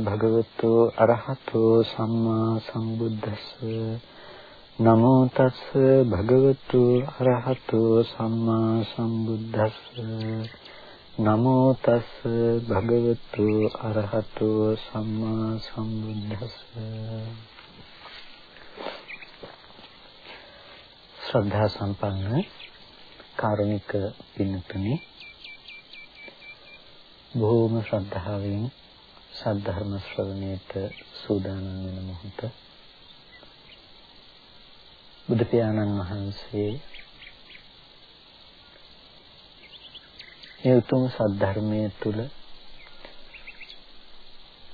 නමෝ තස් භගවතු අරහතෝ සම්මා සම්බුද්දස්ස. නමෝ තස් භගවතු අරහතෝ සම්මා සම්බුද්දස්ස. නමෝ තස් භගවතු අරහතෝ සම්මා සම්බුද්දස්ස. ශ්‍රද්ධා සම්පන්න කාරුණික පින්තුනි බොහෝම ශ්‍රද්ධාවෙන් සද්ධර්ම ශ්‍රවණයට සූදානම් වෙන මොහොත. බුදු පියාණන් වහන්සේ මේ උතුම් සද්ධර්මයේ තුල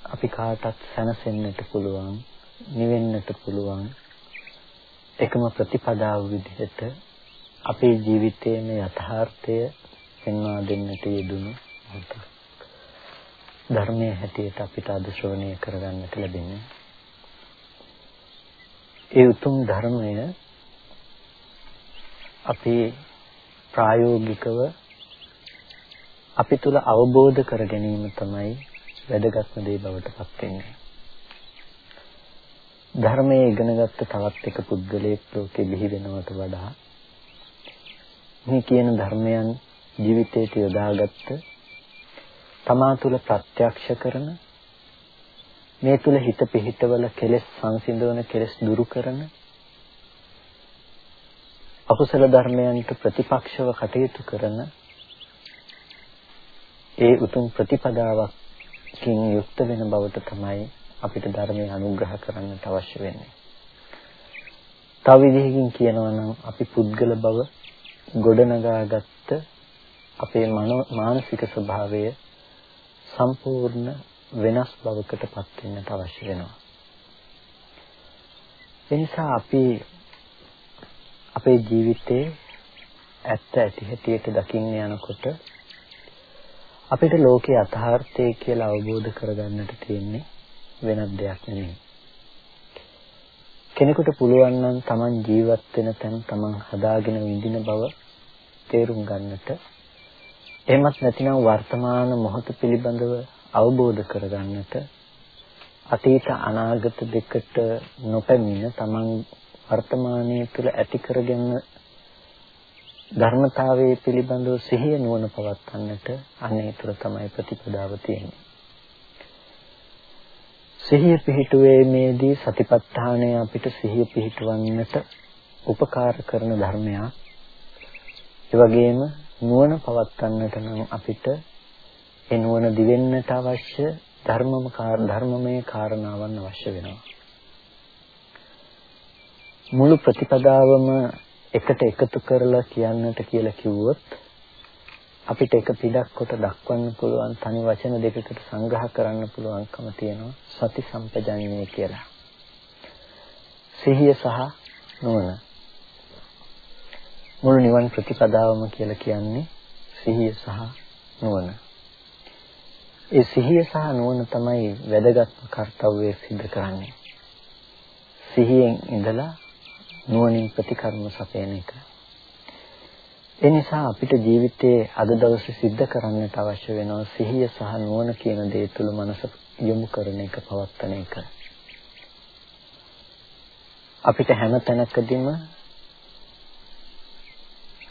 අපි කාටත් සැනසෙන්නට පුළුවන් නිවෙන්නට පුළුවන් එකම ප්‍රතිපදාව විදිහට අපේ ජීවිතයේ යථාර්ථය පෙන්වා දෙන්නට යෙදුණු මොහොතක්. ධර්මයේ හැටියට අපිට අද ශ්‍රවණය කරගන්නට ලැබෙන්නේ. ඒ උතුම් ධර්මය අපි ප්‍රායෝගිකව අපි තුල අවබෝධ කර ගැනීම තමයි වැදගත්ම දේ බවට පත් වෙන්නේ. ධර්මයේ ඉගෙනගත්ත තවත් එක පුද්ගලයෙක් ලෝකෙ බිහි වෙනවට වඩා මේ කියන ධර්මයන් ජීවිතයට යොදාගත්ත තමා තුළ ප්‍රත්‍යක්ෂ කරන මේ තුල හිත පිහිටවල කෙලෙස් සංසිඳවන කෙලෙස් දුරු කරන අකුසල ධර්මයන්ට ප්‍රතිපක්ෂව කටයුතු කරන ඒ උතුම් ප්‍රතිපදාවකින් යුක්ත වෙන බවට තමයි අපිට ධර්මය අනුග්‍රහ කරන්නට අවශ්‍ය වෙන්නේ. තව විදිහකින් කියනවා නම් අපි පුද්ගල බව ගොඩනගාගත්ත අපේ මානසික ස්වභාවය සම්පූර්ණ වෙනස් බවකට පත් වෙන්නට අවශ්‍ය වෙනවා. එනිසා අපි අපේ ජීවිතේ ඇත්ත ඇති හැටියට දකින්න යනකොට අපිට ලෝකයේ යථාර්ථය කියලා අවබෝධ කරගන්නට තියෙන්නේ වෙනත් දෙයක් නෙමෙයි. කෙනෙකුට පුළුවන් නම් Taman ජීවත් වෙන තැන Taman හදාගෙන විඳින බව තේරුම් ගන්නට එහෙමත් නැතිනම් වර්තමාන මොහොත පිළිබඳව අවබෝධ කරගන්නට අතීත අනාගත දෙකට නොපැමිණ තමන් වර්තමානයේ තුල ඇති කරගෙන ධර්මතාවයේ පිළිබඳව සිහිය නුවණ පවත්වන්නට අනේ තුර තමයි ප්‍රතිපදාව තියෙන්නේ. සිහිය පිහිටුවීමේදී සතිපට්ඨානය අපිට සිහිය පිහිටවන්නට උපකාර කරන ධර්මයක්. ඒ වගේම නුවණ පවත්වන්නට නම් අපිට ඒ නුවණ දිවෙන්නට අවශ්‍ය ධර්මම ධර්මමය කාරණාවන් අවශ්‍ය වෙනවා. මුළු ප්‍රතිපදාවම එකට එකතු කරලා කියන්නට කියලා කිව්වොත් අපිට එක පිටක් කොට දක්වන්න පුළුවන් තනි වචන දෙකකට සංග්‍රහ කරන්න පුළුවන්කම තියෙනවා සති සම්පජාඤ්ඤය කියලා. සිහිය සහ නුවණ මුළු නිවන් ප්‍රතිපදාවම කියලා කියන්නේ සිහිය සහ නුවණ. ඒ සිහිය සහ නුවණ තමයි වැදගත්ම කාර්යය සිද්ධ කරන්නේ. සිහියෙන් ඉඳලා නුවණින් ප්‍රතිකර්ම සපයන එක. ඒ නිසා අපිට ජීවිතයේ අද දවසේ සිද්ධ කරන්නට අවශ්‍ය වෙනවා සිහිය සහ නුවණ කියන දේ තුල මනස යොමු කරන එක පවත්තන එක. අපිට හැම තැනකදීම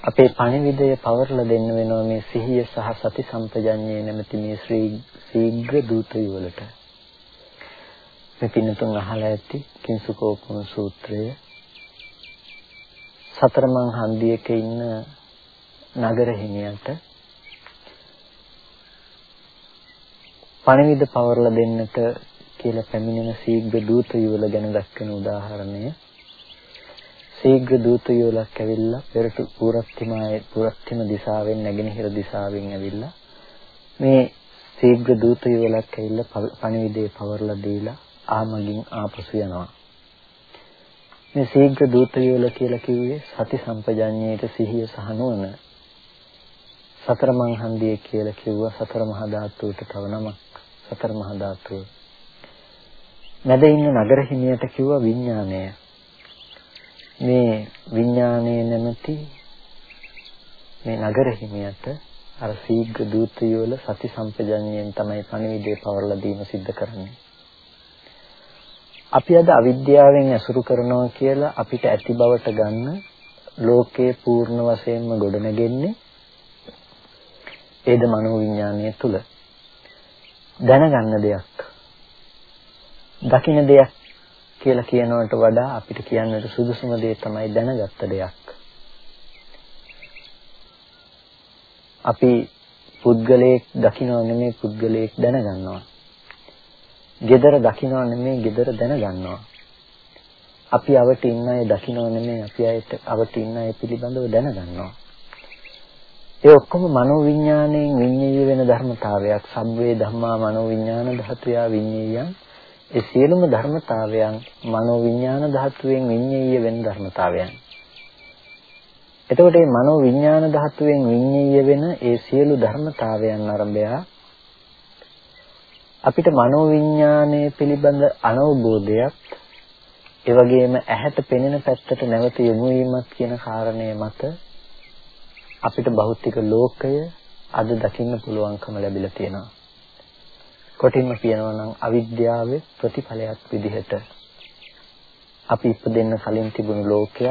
අපේ පණිවිඩය පවර්ලා දෙන්න වෙනවා මේ සිහිය සහ සති සම්පජඤ්ඤය නැමැති මේ ශ්‍රී ශීඝ්‍ර දූතය වලට. මේ පින්නතුන් අහලා ඇති කිංසුකෝපම සූත්‍රය සතර මං හන්දියක ඉන්න නගර හිමියන්ට පණිවිඩ පවර්ලා දෙන්නට කියලා පැමිණෙන ශීඝ්‍ර දූත යුවල ගැන දක්වන උදාහරණය ශීඝ්‍ර දූත යෝලක් ඇවිල්ලා පෙරට පුරස්තිමායේ පුරස්තිම දිශාවෙන් නැගෙනහිර දිශාවෙන් ඇවිල්ලා මේ ශීඝ්‍ර දූත යෝලක් ඇවිල්ලා පණිවිඩේ පවර්ලා දීලා ආමගින් ආපසු යනවා. මේ ශීඝ්‍ර දූත යෝල කියලා කිව්වේ සති සම්පජඤ්ඤයට සිහිය සහ නුවණ. සතර මං හන්දිය කියලා කිව්වා සතර මහා ධාතුවට තව නමක්. සතර මහා ධාතුව. මැද ඉන්න නගර හිමියට කිව්වා විඥානය. මේ විඥානයේ නැමැති මේ නගර හිමියට අර සීඝ්‍ර දූතය වල සති සම්පජඤ්ඤයෙන් තමයි පණිවිඩය පවරලා දීම සිද්ධ කරන්නේ. අපි අද අවිද්‍යාවෙන් ඇසුරු කරනවා කියලා අපිට ඇති බවට ගන්න ලෝකයේ පූර්ණ වශයෙන්ම ගොඩනගෙන්නේ ඒද මනෝවිඤ්ඤාණය තුල දැනගන්න දෙයක් දකින්න දෙයක් කියලා කියනවට වඩා අපිට කියන්නට සුදුසුම දේ තමයි දැනගත්ත දෙයක් අපි පුද්ගලයෙක් දකින්නව නෙමෙයි පුද්ගලයෙක් දැනගන්නවා. gedara දකින්නව නෙමෙයි gedara දැනගන්නවා. අපි අවට ඉන්න අය දකින්නව නෙමෙයි අපි අයට අවට ඉන්න අය පිළිබඳව දැනගන්නවා. ඒ ඔක්කොම මනෝවිඤ්ඤාණයෙන් විඤ්ඤාය වෙන ධර්මතාවයක්. සම්වේ ධම්මා මනෝවිඤ්ඤාණ ධාතුයා විඤ්ඤායයන්. ඒ සියලුම ධර්මතාවයන් මනෝවිඤ්ඤාණ ධාතුවෙන් විඤ්ඤාය වෙන ධර්මතාවයන්. එතකොට මේ මනෝ විඥාන ධාතුවෙන් විඤ්ඤාය වෙන ඒ සියලු ධර්මතාවයන් අරඹය අපිට මනෝ විඥානයේ පිළිබඳ අනවබෝධයක් ඒ වගේම ඇහැට පෙනෙන පැත්තට නැවත යොමු වීමත් කියන කාරණය මත අපිට භෞතික ලෝකය අද දකින්න පුළුවන්කම ලැබිලා තියෙනවා. කොටින්ම කියනවා නම් අවිද්‍යාවේ ප්‍රතිඵලයක් විදිහට අපි ඉපදෙන්න කලින් තිබුණු ලෝකයක්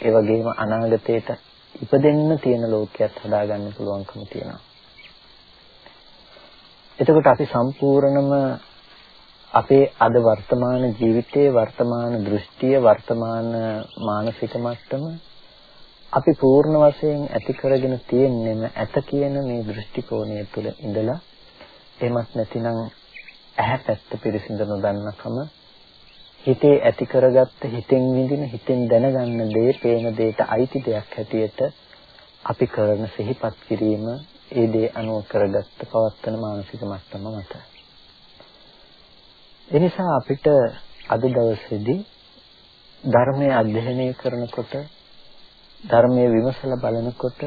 ඒ වගේම අනාගතයට ඉපදෙන්න තියෙන ලෝකයක් හදාගන්න පුළුවන්කම තියෙනවා. එතකොට අපි සම්පූර්ණම අපේ අද වර්තමාන ජීවිතයේ වර්තමාන දෘෂ්ටිය වර්තමාන මානසික මට්ටම අපි පූර්ණ වශයෙන් ඇති කරගෙන තියෙන්නේම ඇත කියන මේ දෘෂ්ටි කෝණය තුළ ඉඳලා එහෙමත් නැතිනම් ඇහැ පැත්ත පිරිසිදු නොදන්නකම හිතේ ඇති කරගත්ත හිතෙන් විඳින හිතෙන් දැනගන්න දේ, පේන දේට අයිති දෙයක් හැටියට අපි කරන සිහිපත් කිරීම ඒ දේ අනුව කරගත්ත පවත්තන මානසික මට්ටම මත. එනිසා අපිට අද දවසේදී ධර්මයේ අධ්‍යයනය කරනකොට ධර්මයේ විමසලා බලනකොට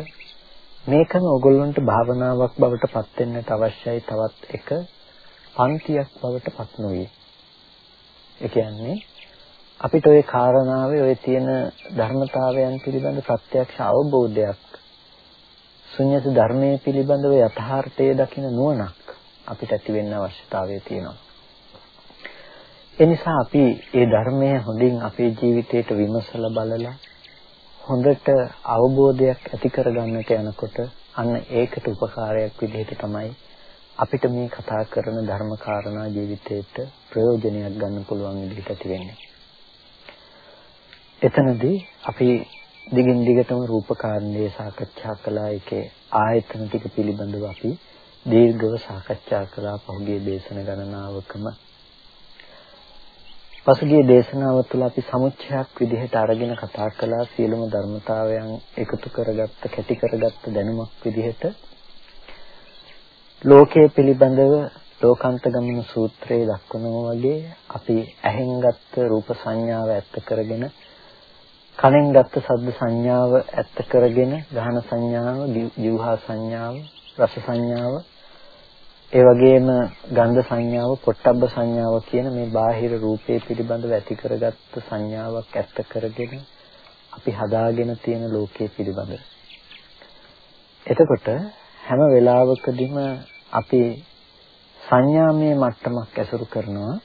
මේකම ඔයගොල්ලන්ට භාවනාවක් බවට පත් වෙන්නට අවශ්‍යයි තවත් එක පන්තියක් බවට පත් නොවේ. ඒ කියන්නේ අපිට ওই කාරණාවේ ওই තියෙන ධර්මතාවයන් පිළිබඳ ප්‍රත්‍යක්ෂ අවබෝධයක් ශුන්‍යත ධර්මයේ පිළිබඳව යථාර්ථයේ දකින නුවණක් අපිට ඇති වෙන්න අවශ්‍යතාවය තියෙනවා. ඒ නිසා අපි මේ ධර්මය හොඳින් අපේ ජීවිතයට විමසලා බලලා හොඳට අවබෝධයක් ඇති කරගන්නට යනකොට අන්න ඒකට උපකාරයක් විදිහට තමයි අපිට මේ කතා කරන ධර්ම කාරණා ජීවිතේට ප්‍රයෝජනයක් ගන්න පුළුවන් විදිහට ඇති වෙන්නේ. එතනදී අපි දිගින් දිගටම රූපකාරණේ සාකච්ඡා කළා ඒකේ ආයතන ටික පිළිබඳව අපි දීර්ඝව සාකච්ඡා කළා පහුගිය දේශන ගණනාවකම. පසුගිය දේශනාව තුළ අපි සමුච්ඡයක් විදිහට අරගෙන කතා කළා. සියලුම ධර්මතාවයන් එකතු කරගත්ත කැටි කරගත්ත දැනුමක් විදිහට. ලෝකයේ පිළිබඳව ලෝකාන්ත ගමන සූත්‍රයේ දක්වනවා වගේ අපි ඇහෙන් ගත්ත රූප සංඥාව ඇත්ත කරගෙන කනෙන් ගත්ත ශබ්ද සංඥාව ඇත්ත කරගෙන ගහන සංඥාව, ජීවහා සංඥාව, රස සංඥාව, ඒ වගේම ගන්ධ සංඥාව, පොට්ටබ්බ සංඥාව කියන මේ බාහිර රූපේ පිළිබඳව ඇති කරගත්ත සංඥාවක් ඇත්ත කරගෙන අපි හදාගෙන තියෙන ලෝකයේ පිළිබඳව. එතකොට හැම වෙලාවකදීම අපි සංඥාමය මට්ටමක් ඇසුරු කරනවා.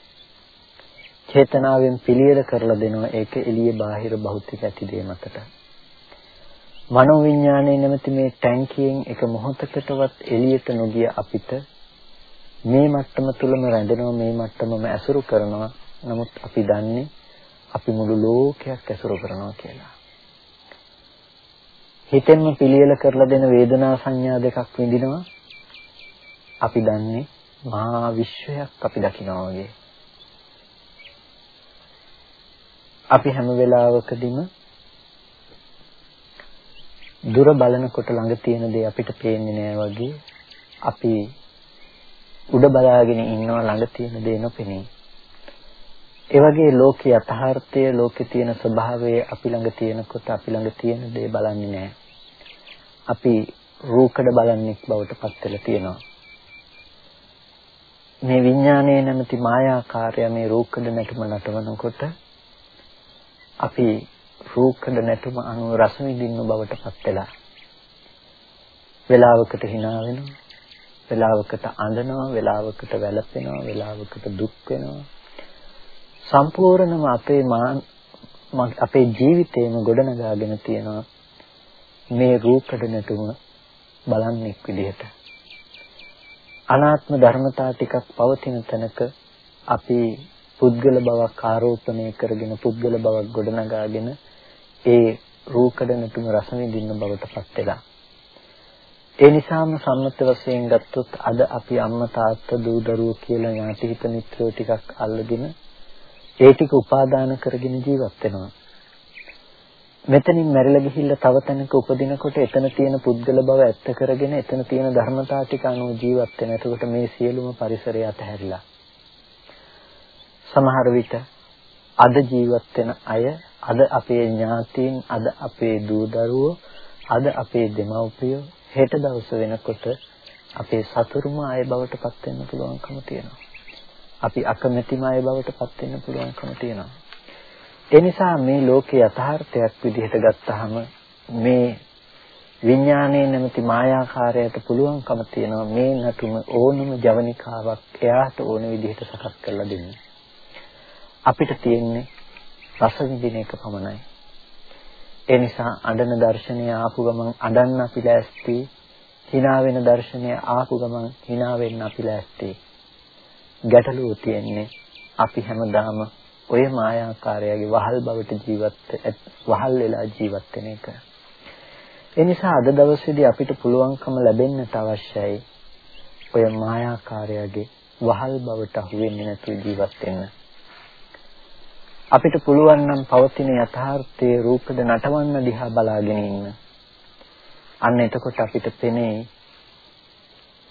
චේතනාවෙන් පිළියෙල කරලා දෙනවා. ඒක එළියේ බාහිර භෞතික ඇති දේ මතට. මනෝ විඥානයේ නැමැති මේ ටැංකියෙන් එක මොහොතකටවත් එළියට නොගිය අපිට මේ මට්ටම තුලම රැඳෙනවා මේ මට්ටමම ඇසුරු කරනවා. නමුත් අපි දන්නේ අපි මුළු ලෝකයක් ඇසුරු කරනවා කියලා. හිතෙන්ම පිළියෙල කරලා දෙන වේදනා සංඥා දෙකක් විඳිනවා. අපි දන්නේ මහා විශ්වයක් අපි දකිනවා වගේ. අපි හැම වෙලාවකදීම දුර බලනකොට ළඟ තියෙන දේ අපිට පේන්නේ නෑ වගේ අපි උඩ බලාගෙන ඉන්නවා ළඟ තියෙන දේ නොපෙනී. ඒ වගේ ලෝකයේ යථාර්ථය ලෝකේ තියෙන ස්වභාවය අපි ළඟ තියෙනකොට අපි ළඟ තියෙන දේ බලන්නේ නෑ. අපි රූකඩ බලන්නේ බවට පත් වෙලා තියෙනවා. මේ විඥානයේ නැමැති මායාකාරය මේ රූකඩ නැටුම නටවනකොට අපි රූකඩ නැටුම අනුව රස විඳින්න බවට පත් වෙලා වෙලාවකට hina වෙනවා. වෙලාවකට අඬනවා, වෙලාවකට වැළපෙනවා, වෙලාවකට දුක් වෙනවා. සම්පූර්ණම අපේ අපේ ජීවිතේම ගොඩනගාගෙන තියෙනවා මේ රූපකඩ නැතුම බලන්නෙක් විදිහට. අනාත්ම ධර්මතා ටිකක් පවතින තැනක අපි පුද්ගල බවක් ආරෝපණය කරගෙන පුද්ගල බවක් ගොඩනගාගෙන ඒ රූකඩ නැතුම රස විඳින්න බවට පත් වෙලා. ඒ නිසාම සම්මත වශයෙන් ගත්තොත් අද අපි අම්මා තාත්තා දූ දරුවෝ කියලා ඥාති හිත මිත්‍රයෝ ටිකක් අල්ලගෙන ඒ ටික උපාදාන කරගෙන ජීවත් වෙනවා. මෙතනින් මැරිලා ගිහිල්ලා තව තැනක උපදිනකොට එතන තියෙන පුද්ගල බව ඇත්ත කරගෙන එතන තියෙන ධර්මතා ටික අනුව ජීවත් වෙන. එතකොට මේ සියලුම පරිසරය අතහැරිලා. සමහර විට අද ජීවත් වෙන අය අද අපේ ඥාතීන් අද අපේ දූ දරුවෝ අද අපේ දෙමව්පියෝ හෙට දවස වෙනකොට අපේ සතුරුම අය බවට පත් වෙන්න පුළුවන්කම තියෙනවා. අපි අකමැතිම අය බවට පත් වෙන්න පුළුවන්කම තියෙනවා. ඒ නිසා මේ ලෝකේ යථාර්ථයක් විදිහට ගත්තාම මේ විඥානයේ නැමැති මායාකාරයට පුළුවන්කම තියෙනවා මේ නතුම ඕනම ජවනිකාවක් එයාට ඕන විදිහට සකස් කරලා දෙන්න. අපිට තියෙන්නේ රස විඳින එක පමණයි. ඒ නිසා අඬන දර්ශනය ආපු ගමන් අඬන්න අපි ලෑස්ති. hina වෙන දර්ශනය ආපු ගමන් hina වෙන්න අපි ලෑස්ති. ගැටලුව තියෙන්නේ අපි හැමදාම ඔය මායාකාරයාගේ වහල් බවට ජීවත් වහල් වෙලා ජීවත් වෙන එක. ඒ නිසා අද දවසේදී අපිට පුළුවන්කම ලැබෙන්නට අවශ්‍යයි ඔය මායාකාරයාගේ වහල් බවට අහු වෙන්නේ නැතුව ජීවත් වෙන්න. අපිට පුළුවන් නම් පවතින යථාර්ථයේ රූපද නටවන්න දිහා බලාගෙන ඉන්න. අන්න එතකොට අපිට පෙනේ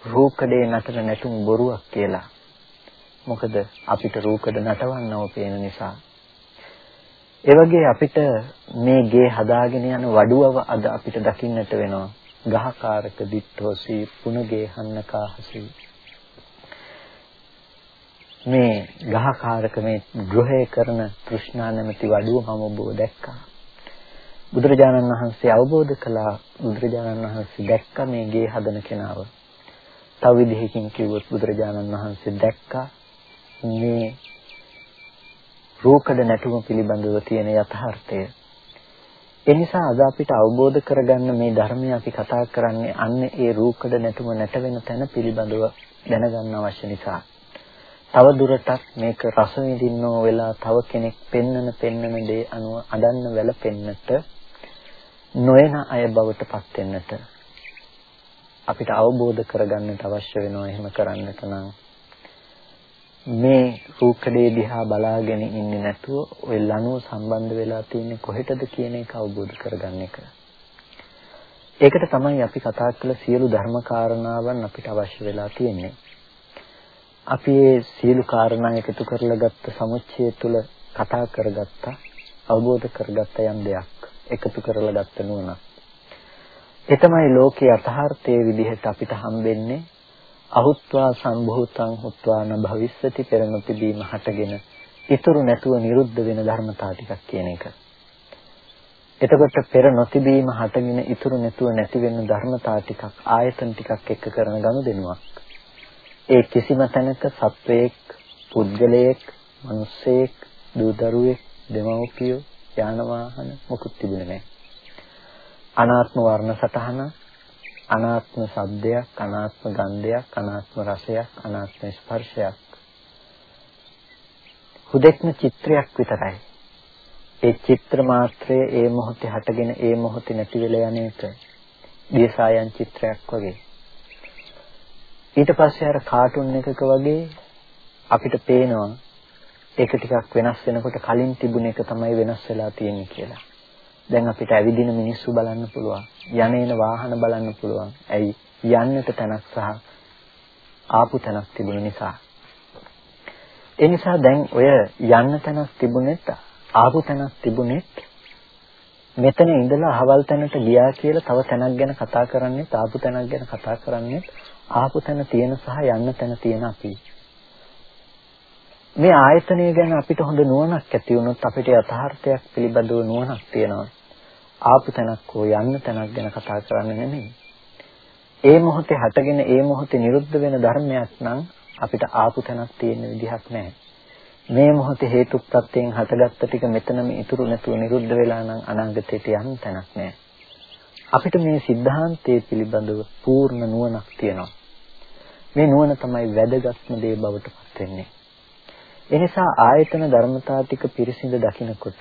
රූකඩේ නතර නැතුම් බොරුවක් කියලා. මොකද අපිට රූකඩ නටවන්නව පේන නිසා. ඒ වගේ අපිට මේ ගේ හදාගෙන යන වඩුවව අද අපිට දකින්නට වෙනවා. ගහකාරක දිට්ඨෝසි පුනගේ හන්නකාහසි මේ ගහකාරක මේ ගෘහය කරන තෘෂ්ණා නැමැති වඩුව මම ඔබව දැක්කා. බුදුරජාණන් වහන්සේ අවබෝධ කළා බුදුරජාණන් වහන්සේ දැක්ක මේ ගේ හදන කෙනාව. තව විදිහකින් කිව්වොත් බුදුරජාණන් වහන්සේ දැක්කා මේ රූකඩ නැටුම පිළිබඳව තියෙන යථාර්ථය. ඒ නිසා අද අපිට අවබෝධ කරගන්න මේ ධර්මය අපි කතා කරන්නේ අන්න ඒ රූකඩ නැටුම නැට වෙන තැන පිළිබඳව දැනගන්න අවශ්‍ය නිසා. තව දුරටත් මේක රස විඳින්නෝ වෙලා තව කෙනෙක් පෙන්නන පෙන්නන දේ අනුව අඩන්න වැළපෙන්නට නොයන අය බවට පත් වෙන්නට අපිට අවබෝධ කරගන්නට අවශ්‍ය වෙනවා එහෙම කරන්නට නම් මේ රූකඩේ දිහා බලාගෙන ඉන්නේ නැතුව ওই ලනුව සම්බන්ධ වෙලා තියෙන්නේ කොහෙටද කියන එක අවබෝධ කරගන්න එක. ඒකට තමයි අපි කතා කළ සියලු ධර්ම කාරණාවන් අපිට අවශ්‍ය වෙලා තියෙන්නේ. අපි මේ සියලු කාරණා එකතු කරලා ගත්ත සමුච්චය තුළ කතා කරගත්තා අවබෝධ කරගත්ත යම් දෙයක් එකතු කරලා ගත්ත නුවණක් ඒ තමයි ලෝකයේ යථාර්ථයේ විදිහට අපිට හම්බෙන්නේ අහුත්වා සම්භූතං හුත්වාන භවිස්සති පෙරනොතිබීම හටගෙන ඉතුරු නැතුව නිරුද්ධ වෙන ධර්මතා ටිකක් කියන එක. එතකොට පෙර නොතිබීම හටගෙන ඉතුරු නැතුව නැති වෙන ධර්මතා ටිකක් ආයතන ටිකක් එක්ක කරන ගනුදෙනුවක්. ඒ කිසිම තැනක සත්වයක්, පුද්ගලයෙක්, මිනිසෙක්, දූ දරුවෙක්, දෙමව්පියෝ, යාන වාහන මොකුත් තිබුණේ නැහැ. අනාත්ම වර්ණ සටහන, අනාත්ම ශබ්දයක්, අනාත්ම ගන්ධයක්, අනාත්ම රසයක්, අනාත්ම ස්පර්ශයක්. හුදෙක්ම චිත්‍රයක් විතරයි. ඒ චිත්‍ර මාත්‍රය ඒ මොහොතේ හටගෙන ඒ මොහොතේ නැති වෙලා යන එක දියසායන් චිත්‍රයක් වගේ. ඊට පස්සේ අර කාටුන් එකක වගේ අපිට පේනවා ඒක ටිකක් වෙනස් වෙනකොට කලින් තිබුණ එක තමයි වෙනස් වෙලා තියෙන්නේ කියලා. දැන් අපිට ඇවිදින මිනිස්සු බලන්න පුළුවන්. යන එන වාහන බලන්න පුළුවන්. ඇයි? යන්නට තැනක් සහ ආපු තැනක් තිබුණ නිසා. ඒ නිසා දැන් ඔය යන්න තැනක් තිබුණෙත් ආපු තැනක් තිබුණෙත් මෙතන ඉඳලා අහවල් තැනට ගියා කියලා තව තැනක් ගැන කතා කරන්නේ ආපු තැනක් ගැන කතා කරන්නේ ආපු තැන තියෙන සහ යන්න තැන තියෙන අපි. මේ ආයතනය ගැන අපිට හොඳ නුවණක් ඇති වුණොත් අපිට යථාර්ථයක් පිළිබඳව නුවණක් තියෙනවා. ආපු තැනක් හෝ යන්න තැනක් ගැන කතා කරන්නේ නෙමෙයි. ඒ මොහොතේ හටගෙන ඒ මොහොතේ නිරුද්ධ වෙන ධර්මයක් නම් අපිට ආපු තැනක් තියෙන විදිහක් නැහැ. මේ මොහොතේ හේතු ප්‍රත්‍යයෙන් හටගත්ත ටික මෙතනම ඉතුරු නැතුව නිරුද්ධ වෙලා නම් අනාගතයට යන්න තැනක් නැහැ. අපිට මේ સિદ્ધාන්තයේ පිළිබඳව පූර්ණ නුවණක් තියෙනවා. මේ නුවණ තමයි වැදගත්ම දේ බවට පත් වෙන්නේ. එනිසා ආයතන ධර්මතා ටික පිරිසිඳ දකිනකොට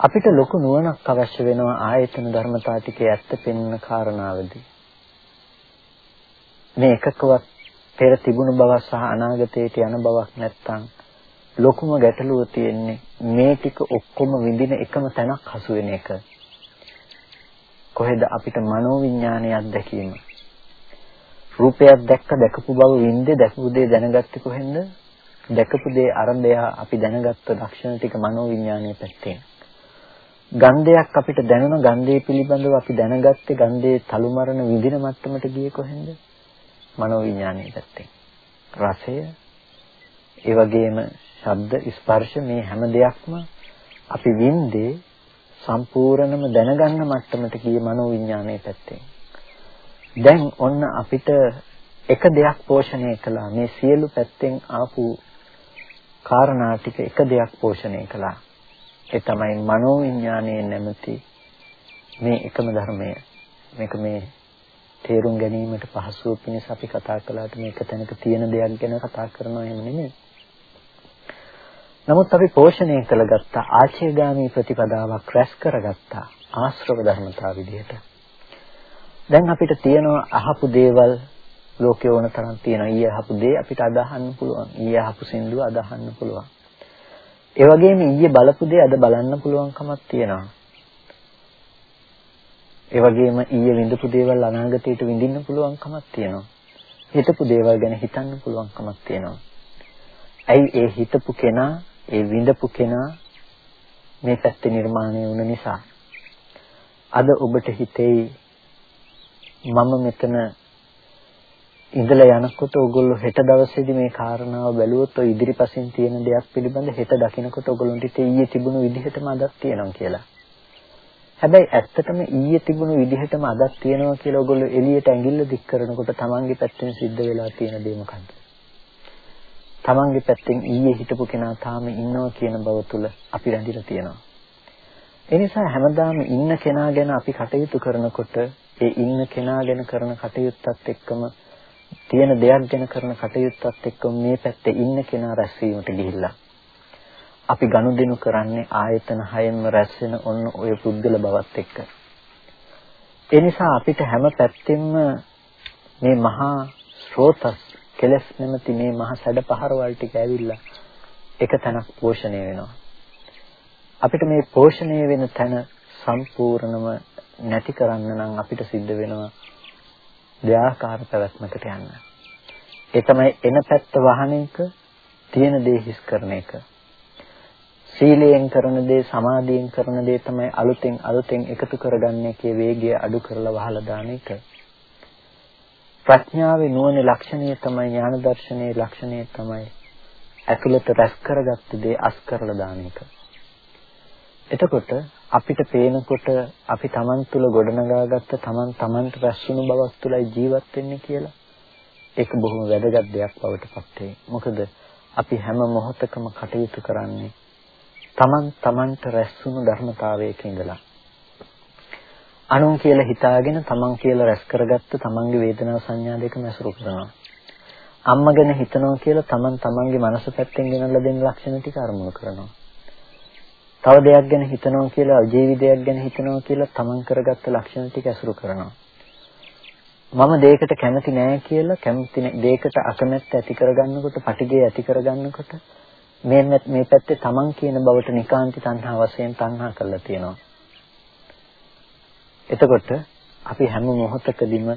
අපිට ලොකු නුවණක් අවශ්‍ය වෙනවා ආයතන ධර්මතා ටිකේ ඇත්ත පෙන්වන කාරණාවදී. මේ එකකවත් පෙර තිබුණු බව සහ අනාගතයට යන බවක් නැත්තම් ලොකුම ගැටලුව තියෙන්නේ මේ ටික ඔක්කොම විඳින එකම තැනක් හසු වෙන එක. කොහෙද අපිට මනෝවිඤ්ඤාණයක් දැකීම. රූපයක් දැක්ක දැකපු බව වින්දේ දැකපු දේ දැනගත්තේ කොහෙන්ද? දැකපු දේ අරඹය අපි දැනගත්ත ලක්ෂණ ටික මනෝවිඤ්ඤාණයේ පැත්තෙන්. ගන්ධයක් අපිට දැනුණ ගන්ධය පිළිබඳව අපි දැනගත්තේ ගන්ධයේ තලු මරණ විඳින මට්ටමට ගියේ කොහෙන්ද? මනෝවිඤ්ඤාණයේ පැත්තෙන්. රසය ඒ වගේම ශබ්ද ස්පර්ශ මේ හැම දෙයක්ම අපි වින්දේ සම්පූර්ණම දැනගන්න මට්ටමට ගියේ මනෝවිඤ්ඤාණයේ පැත්තෙන්. දැන් ඔන්න අපිට එක දෙයක් පෝෂණය කළා. මේ සියලු පැත්තෙන් ආපු කාරණා ටික එක දෙයක් පෝෂණය කළා. ඒ තමයි මනෝවිඤ්ඤාණයේ නැමැති මේ එකම ධර්මය. මේක මේ තේරුම් ගැනීමට පහසුව පිණිස අපි කතා කළාට මේක තැනක තියෙන දෙයක් ගැන කතා කරනවා එහෙම නෙමෙයි. නමුත් අපි පෝෂණය කළගත්ත ආචේගාමී ප්‍රතිපදාවක් රැස් කරගත්තා ආශ්‍රව ධර්මතාව විදිහට දැන් අපිට තියෙනවා අහපු දේවල් ලෝකේ ඕන තරම් තියෙනවා. ඊයේ අහපු දේ අපිට අදහන්න පුළුවන්. ඊයේ අහපු සින්දුව අදහන්න පුළුවන්. ඒ වගේම ඊයේ බලපු දේ අද බලන්න පුළුවන්කමක් තියෙනවා. ඒ වගේම ඊයේ විඳපු දේවල් අනාගතයට විඳින්න පුළුවන්කමක් තියෙනවා. හිතපු දේවල් ගැන හිතන්න පුළුවන්කමක් තියෙනවා. ඇයි ඒ හිතපු කෙනා, ඒ විඳපු කෙනා මේ පැත්තේ නිර්මාණය වුණ නිසා. අද ඔබට හිතෙයි මම මෙතන ඉඳලා යනකොට ඕගොල්ලෝ හෙට දවසේදී මේ කාරණාව බැලුවොත් ඔය ඉදිරිපසින් තියෙන දෙයක් පිළිබඳ හෙට දකිනකොට ඕගොල්ලන්ට ඊයේ තිබුණු විදිහටම අදක් තියෙනවා කියලා. හැබැයි ඇත්තටම ඊයේ තිබුණු විදිහටම අදක් තියෙනවා කියලා ඕගොල්ලෝ එළියට ඇඟිල්ල දික් කරනකොට තමන්ගේ පැත්තෙන් සිද්ධ වෙලා තියෙන දේ මොකද්ද? තමන්ගේ පැත්තෙන් ඊයේ හිටපු කෙනා තාම ඉන්නවා කියන බව තුල අපි රැඳිලා තියෙනවා. ඒ නිසා හැමදාම ඉන්න කෙනා ගැන අපි කටයුතු කරනකොට ඒ ඉන්න කෙනා ගැන කරන කටයුත්තත් එක්කම තියෙන දෙයක් ගැන කරන කටයුත්තත් එක්කම මේ පැත්තේ ඉන්න කෙනා රැස්වීමට ගිහිල්ලා අපි ගනුදෙනු කරන්නේ ආයතන හයෙන්ම රැස් වෙන ඔන්න ඔය පුද්ගල බවත් එක්ක. ඒ නිසා අපිට හැම පැත්තෙම මේ මහා ස්රෝතස් කෙලස් නැමැති මේ මහා සැඩ පහරවල් ටික ඇවිල්ලා එක තැනක් පෝෂණය වෙනවා. අපිට මේ පෝෂණය වෙන තැන සම්පූර්ණම නැති කරන්න නම් අපිට සිද්ධ වෙනවා දෙආකාර පැවැත්මකට යන්න. ඒ තමයි එන පැත්ත වහන එක, තියෙන දේ හිස් කරන එක. සීලයෙන් කරන දේ, සමාධියෙන් කරන දේ තමයි අලුතෙන් අලුතෙන් එකතු කරගන්න එකේ වේගය අඩු කරලා වහලා දාන එක. ප්‍රඥාවේ නුවණේ ලක්ෂණය තමයි ඥාන දර්ශනයේ ලක්ෂණය තමයි ඇතුළත රැස් කරගත්ත දේ අස් කරලා දාන එක. එතකොට අපිට පේනකොට අපි Taman තුල ගොඩනගාගත්ත Taman Tamanට රැස්වුණු බවක් තුලයි ජීවත් වෙන්නේ කියලා ඒක බොහොම වැදගත් දෙයක් බවට පත් මොකද අපි හැම මොහොතකම කටයුතු කරන්නේ Taman Tamanට රැස්වුණු ධර්මතාවයක ඉඳලා අනුන් කියලා හිතාගෙන Taman කියලා රැස් කරගත්ත Tamanගේ වේදනා සංඥා දෙක මැසුරු කරනවා අම්මා ගැන හිතනවා කියලා Taman Tamanගේ මනස පැත්තෙන් ගෙනල්ලා දෙන ලක්ෂණ ටික අරමුණු කරනවා තව දෙයක් ගැන හිතනවා කියලා ජීවිතයක් ගැන හිතනවා කියලා තමන් කරගත්ත ලක්ෂණ ටික ඇසුරු කරනවා. මම දෙයකට කැමති නෑ කියලා කැමති දෙයකට අකමැත්ත ඇති කරගන්නකොට, පටිඝය ඇති කරගන්නකොට මේ මේ පැත්තේ තමන් කියන බවට නිකාන්ති තණ්හා වශයෙන් තණ්හා කරලා තියෙනවා. එතකොට අපි හැම මොහොතකදීම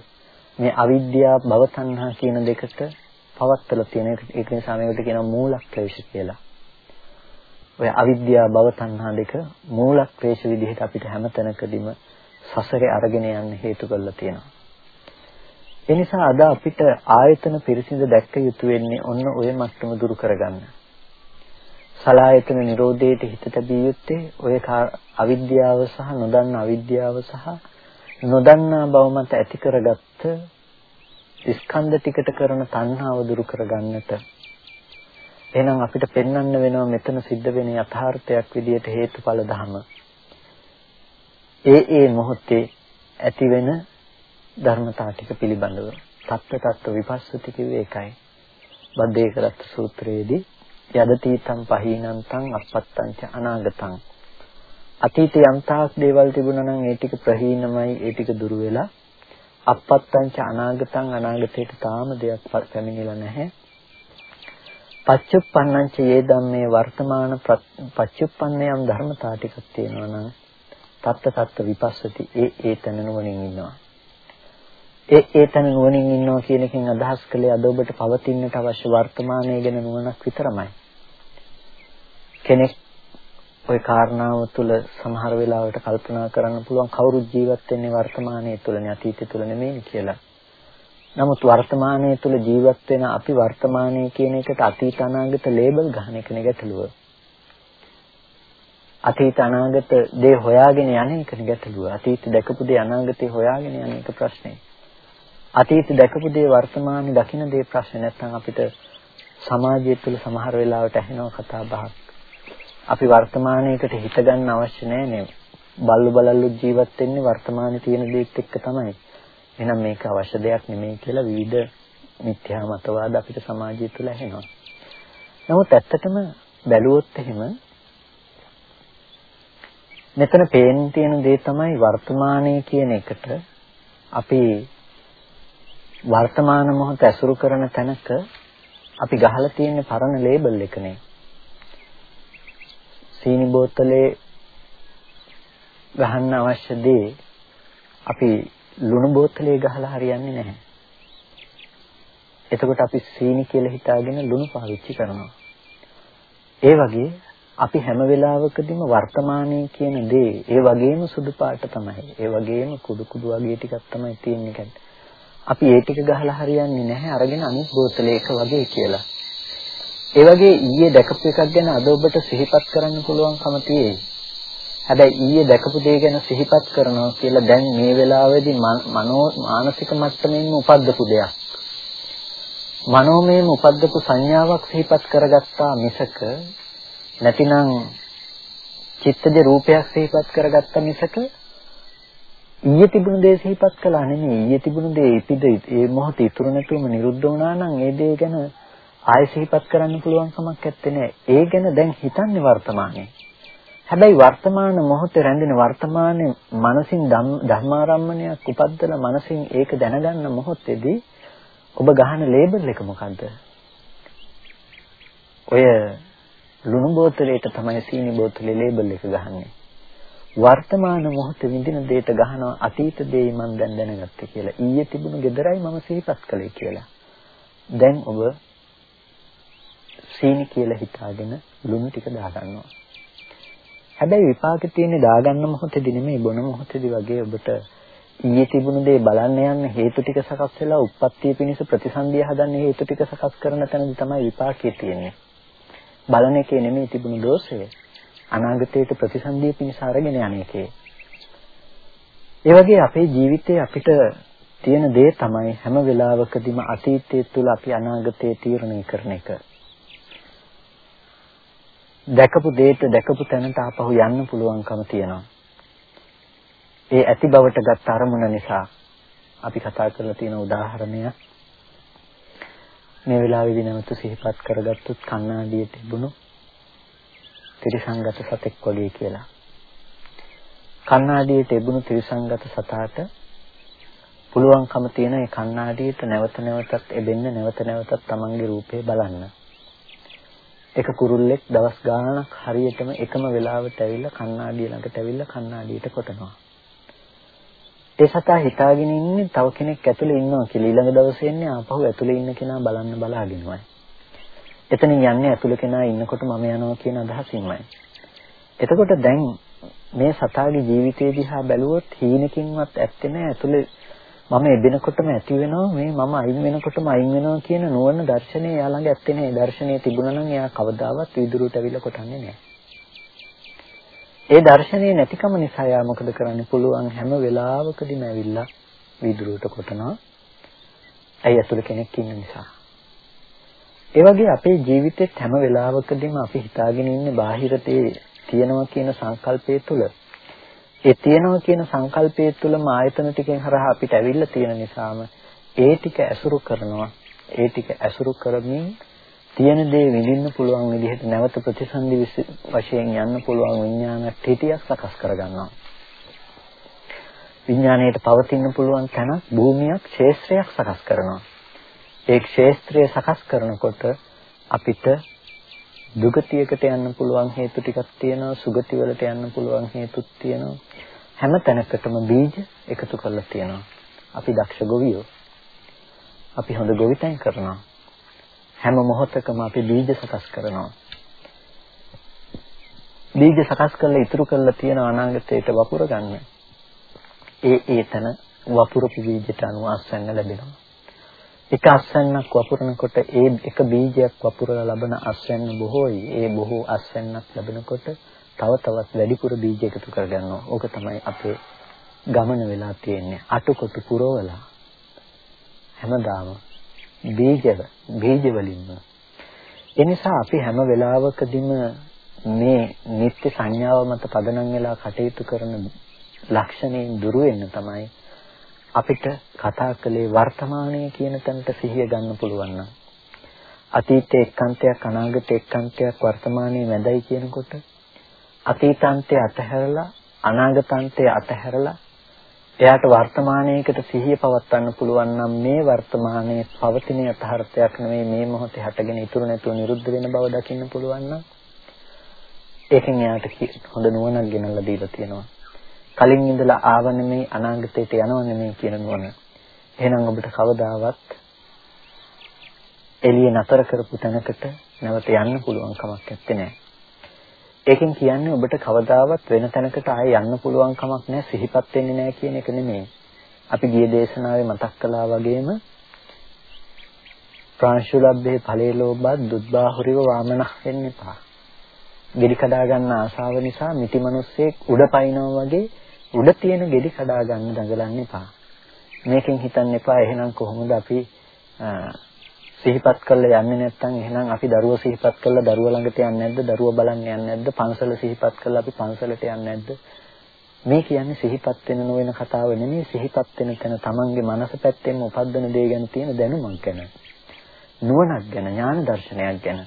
මේ අවිද්‍යාව භව තණ්හා කියන දෙකට පවත්තලා තියෙන ඒක නිසා මේකට කියනවා මූලක්ලේශ කියලා. ඔය අවිද්‍යාව භව තණ්හා දෙක මූල ක්ලේශ විදිහට අපිට හැම තැනකදීම සසරේ අරගෙන යන්න හේතු කරලා තියෙනවා. ඒ නිසා අද අපිට ආයතන පිරිසිඳ දැක්ක යුතු වෙන්නේ ඔන්න ඔය මට්ටම දුරු කරගන්න. සලායතන නිරෝධයට හිත තැබිය යුත්තේ ඔය අවිද්‍යාව සහ නොදන්න අවිද්‍යාව සහ නොදන්නා බව මත ඇති කරගත්ත ස්කන්ධ ටිකට කරන තණ්හාව දුරු කරගන්නට එහෙනම් අපිට පෙන්වන්න වෙනවා මෙතන සිද්ධ වෙන යථාර්ථයක් විදියට හේතුඵල ධම. ඒ ඒ මොහොතේ ඇති වෙන ධර්මතා ටික පිළිබඳව තත්ත්ව තත්ත්ව විපස්සති කිව්වේ ඒකයි. බද්දේකරත් සූත්‍රයේදී යදතීතං පහීනන්තං අපත්තං ච අනාගතං. අතීතේ යම්තාක් දේවල් තිබුණා නම් ඒ ටික ප්‍රහීනමයි ඒ ටික දුරු වෙලා අපත්තං ච අනාගතං අනාගතේට තාම දෙයක් පැමිණිලා නැහැ. පච්චුප්පන්නං ච යේ ධම්මේ වර්තමාන පච්චුප්පන්න යම් ධර්මතා ටිකක් තියෙනවා නම් තත්ත තත්ත විපස්සති ඒ ඒ තන නුවණින් ඉන්නවා. ඒ ඒ තන නුවණින් ඉන්නවා කියන එකෙන් අදහස් කළේ අද ඔබට පවතින්නට අවශ්‍ය වර්තමානයේ ගැන නුවණක් විතරමයි. කෙනෙක් ওই කාරණාව තුළ සමහර වෙලාවට කල්පනා කරන්න පුළුවන් කවුරුත් ජීවත් වෙන්නේ වර්තමානයේ තුළනේ අතීතය තුළ නෙමෙයි කියලා. නමුත් වර්තමානයේ තුළ ජීවත් වෙන අපි වර්තමානයේ කියන එකට අතීත අනාගත ලේබල් ගන්න එක නෙගැටලුව. අතීත අනාගත දේ හොයාගෙන යන එක නෙගැටලුව. අතීත දැකපු දේ අනාගතේ හොයාගෙන යන එක ප්‍රශ්නේ. අතීත දැකපු දේ වර්තමානයේ දකින්න දේ ප්‍රශ්නේ නැත්නම් අපිට සමාජය තුළ සමහර වෙලාවට ඇහෙනවා කතා බහක්. අපි වර්තමානයේකට හිත ගන්න අවශ්‍ය නැහැ නේ. බල්ලු බලල්ලු ජීවත් වෙන්නේ වර්තමානයේ තියෙන දේත් එක්ක තමයි. එහෙනම් මේක අවශ්‍ය දෙයක් නෙමෙයි කියලා විවිධ මිත්‍යා මතවාද අපිට සමාජය තුළ ඇහෙනවා. නමුත් ඇත්තටම බැලුවොත් එහෙම මෙතන පේන තියෙන දේ තමයි වර්තමානයේ කියන එකට අපි වර්තමාන මොහොත ඇසුරු කරන තැනක අපි ගහලා තියෙන පරණ ලේබල් එකනේ. සීනි බෝතලේ ගහන්න අවශ්‍ය දේ අපි ලුණු බෝතලේ ගහලා හරියන්නේ නැහැ. එතකොට අපි සීනි කියලා හිතාගෙන ලුණු පාවිච්චි කරනවා. ඒ වගේ අපි හැම වෙලාවකදීම වර්තමානයේ කියන දේ ඒ වගේම සුදු පාට තමයි. ඒ වගේම කුඩු කුඩු වගේ ටිකක් තමයි තියෙන්නේ. අපි ඒ ටික ගහලා හරියන්නේ නැහැ අරගෙන අනිත් බෝතලේ එක වගේ කියලා. ඒ වගේ ඊයේ දැකපු එකක් ගැන අද ඔබට සිහිපත් කරන්න පුළුවන්කම තියෙයි. හැබැයි ඊයේ දැකපු දේ ගැන සිහිපත් කරනවා කියලා දැන් මේ වෙලාවේදී මනෝ මානසික මට්ටමින්ම උපද්දපු දෙයක්. මනෝමයම උපද්දපු සංඥාවක් සිහිපත් කරගත්තා මිසක නැතිනම් චිත්තජ රූපයක් සිහිපත් කරගත්තා මිසක ඊයේ තිබුණු දේ සිහිපත් කළා නෙමෙයි ඊයේ තිබුණු දේ ඉපිද ඒ මොහොතේ ඉතුරු නැතුවම නිරුද්ධ වුණා නම් ඒ දේ ගැන ආයෙ සිහිපත් කරන්න පුළුවන් කමක් නැත්තේ. ඒ ගැන දැන් හිතන්නේ වර්තමානයේ. හැබැයි වර්තමාන මොහොතේ රැඳෙන වර්තමානයේ මනසින් ධර්මාරම්මණයක් උපද්දලා මනසින් ඒක දැනගන්න මොහොතේදී ඔබ ගහන ලේබල් එක මොකද්ද? ඔය ලුණු බෝතලයට තමයි සීනි බෝතලේ ලේබල් එක ගහන්නේ. වර්තමාන මොහොතේ විඳින දෙයට ගහනවා අතීත දෙයි මම දැන් දැනගත්තේ කියලා. ඊයේ තිබුණු gedarai මම සිහිපත් කළේ කියලා. දැන් ඔබ සීනි කියලා හිතාගෙන ලුණු ටික දාගන්නවා. හැබැයි විපාකෙ තියෙන්නේ දාගන්න මොහොතේදී නෙමෙයි බොන මොහොතේදී වගේ ඔබට ඊයේ තිබුණු දේ බලන්න යන හේතු ටික සකස් වෙලා උප්පත්තිය පිණිස ප්‍රතිසන්දිය හදන්න හේතු ටික සකස් කරන තැනදී තමයි විපාකයේ තියෙන්නේ. බලන එකේ නෙමෙයි තිබුණු දෝෂය. අනාගතයට ප්‍රතිසන්දිය පිණිස අරගෙන යන එකේ. ඒ වගේ අපේ ජීවිතේ අපිට තියෙන දේ තමයි හැම වෙලාවකදීම අතීතයේ තුල අපි අනාගතයේ තීරණය කරන එක. දැකපු දෙයට දැකපු තැනට ආපහු යන්න පුළුවන්කම තියෙනවා. ඒ ඇති බවට ගත් අරමුණ නිසා අපි කතා කරලා තියෙන උදාහරණය මේ වෙලාවේදී නැවත සිහිපත් කරගත්තොත් කණ්ණාඩියේ තිබුණු ත්‍රිසංගත සතෙක් වගේ කියලා. කණ්ණාඩියේ තිබුණු ත්‍රිසංගත සතාට පුළුවන්කම තියෙන ඒ කණ්ණාඩියට නැවත නැවතත් එබෙන්න නැවත නැවතත් තමන්ගේ රූපේ බලන්න. එක කුරුල්ලෙක් දවස් ගාණක් හරියටම එකම වෙලාවට ඇවිල්ලා කණ්ණාඩිය ළඟට ඇවිල්ලා කණ්ණාඩියට කොටනවා. ඒ සතා හිතාගෙන ඉන්නේ තව කෙනෙක් ඇතුලේ ඉන්නවා කියලා. ඊළඟ දවසේ එන්නේ ආපහු ඇතුලේ ඉන්න කෙනා බලන්න බලාගෙනමයි. එතනින් යන්නේ ඇතුලේ කෙනා ඉන්නකොට මම යනවා කියන අදහසින්මයි. එතකොට දැන් මේ සතාගේ ජීවිතය දිහා බැලුවොත් හීනකින්වත් ඇත්තේ නැහැ ඇතුලේ මම එදෙනකොටම ඇති වෙනවා මේ මම අයින් වෙනකොටම අයින් වෙනවා කියන නුවණ දර්ශනය එයා ළඟ ඇත්තේ නැහැ. දර්ශනය තිබුණා නම් එයා කවදාවත් විදුරුවට අවිල කොටන්නේ නැහැ. ඒ දර්ශනේ නැතිකම නිසා යා මොකද කරන්නේ පුළුවන් හැම වෙලාවකදීම ඇවිල්ලා වීදුරුවට කොටනවා. ඇයි අතුල කෙනෙක් ඉන්න නිසා. ඒ වගේ අපේ ජීවිතෙත් හැම වෙලාවකදීම අපි හිතාගෙන ඉන්නේ බාහිරතේ තියනවා කියන සංකල්පය තුළ ඒ තියනවා කියන සංකල්පය තුළම ආයතන ටිකෙන් හරහා අපිට ඇවිල්ලා තියෙන නිසාම ඒ ටික ඇසුරු කරනවා. ඒ ටික ඇසුරු කරමින් තියෙන දේ විඳින්න පුළුවන් විදිහට නැවත ප්‍රතිසන්දි වශයෙන් යන්න පුළුවන් විඥාන ටිටියක් සකස් කරගන්නවා. විඥාණයට පවතින්න පුළුවන් තැනක් භූමියක් ක්ෂේත්‍රයක් සකස් කරනවා. ඒ ක්ෂේත්‍රය සකස් කරනකොට අපිට දුගතියකට යන්න පුළුවන් හේතු ටිකක් තියෙනවා සුගති වලට යන්න පුළුවන් හේතුත් තියෙනවා. හැම තැනකටම බීජ එකතු කරලා තියෙනවා. අපි දක්ෂ ගොවියෝ. අපි හොඳ ගොවිතැන් කරනවා. හැම මොහොතකම අපි බීජ සකස් කරනවා. බීජ සකස් කරලා ඉතුරු කරලා තියෙන අනාගතයට වපුර ගන්න. ඒ ඒ තන වපුරපු බීජට අනුව අස්වැන්න ලැබෙනවා. එක අස්වැන්නක් වපුරනකොට ඒ එක බීජයක් වපුරලා ලබන අස්වැන්න බොහෝයි. ඒ බොහෝ අස්වැන්නක් ලැබෙනකොට තව තවත් වැඩිපුර බීජ එකතු කරගන්නවා. ඕක තමයි අපේ ගමන වෙලා තියෙන්නේ. අටකොටු පුරවලා හැමදාම බීජව බීජ වලින්ම ඒ නිසා අපි හැම වෙලාවකදීම මේ නිත්‍ය සංඥාව මත පදනම් වෙලා කටයුතු කරන ලක්ෂණයෙන් දුර වෙන්න තමයි අපිට කතා කළේ වර්තමානයේ කියන තැනට සිහිය ගන්න පුළුවන් නම් අතීතයේ එක්කන්තයක් අනාගතයේ එක්කන්තයක් වර්තමානයේ මැදයි කියනකොට අතීතාන්තය අතහැරලා අනාගතාන්තය අතහැරලා එයාට වර්තමානයේකට සිහිය පවත්වන්න පුළුවන් නම් මේ වර්තමානයේ පවතින යථාර්ථයක් නෙවෙයි මේ මොහොතේ හටගෙන ඉතුරු නැතුව නිරුද්ධ වෙන බව දකින්න පුළුවන් නම් ඒකෙන් එයාට හොඳ නුවණක් ගෙනල්ලා දීලා තියෙනවා. කලින් ඉඳලා ආව නෙමෙයි අනාගතයට යනව නෙමෙයි කියන නුවණ. එහෙනම් ඔබට කවදාවත් එළිය නතර කරපු තැනකට නැවත යන්න පුළුවන් කමක් නැත්තේ. ඒකෙන් කියන්නේ ඔබට කවදාවත් වෙන තැනකට ආයේ යන්න පුළුවන් කමක් නැහැ සිහිපත් වෙන්නේ නැහැ කියන එක නෙමෙයි. අපි ගිය දේශනාවේ මතක් කළා වගේම ප්‍රාංශුලබ්බේ ඵලේ ලෝභා දුද්බාහුරිව වාමනහ වෙන්න එපා. ගෙඩි කඩා ගන්න ආසාව නිසා මිටි මිනිස්සෙක් උඩ පයින්නවා වගේ උඩ තියෙන ගෙඩි කඩා ගන්න දඟලන්න එපා. මේකෙන් හිතන්න එපා එහෙනම් කොහොමද අපි සිහිපත් කරලා යන්නේ නැත්නම් එහෙනම් අපි දරුවෝ සිහිපත් කරලා දරුවා ළඟට යන්නේ නැද්ද? දරුවා බලන්න යන්නේ නැද්ද? පන්සල සිහිපත් කරලා අපි පන්සලට යන්නේ නැද්ද? මේ කියන්නේ සිහිපත් වෙන නොවන කතාව නෙමෙයි සිහිපත් වෙන තැන තමන්ගේ මනස පැත්තෙන්ම උපද්දන දේ ගැන තියෙන දැනුමක් ගැන. නුවණක් ගැන ඥාන දර්ශනයක් ගැන.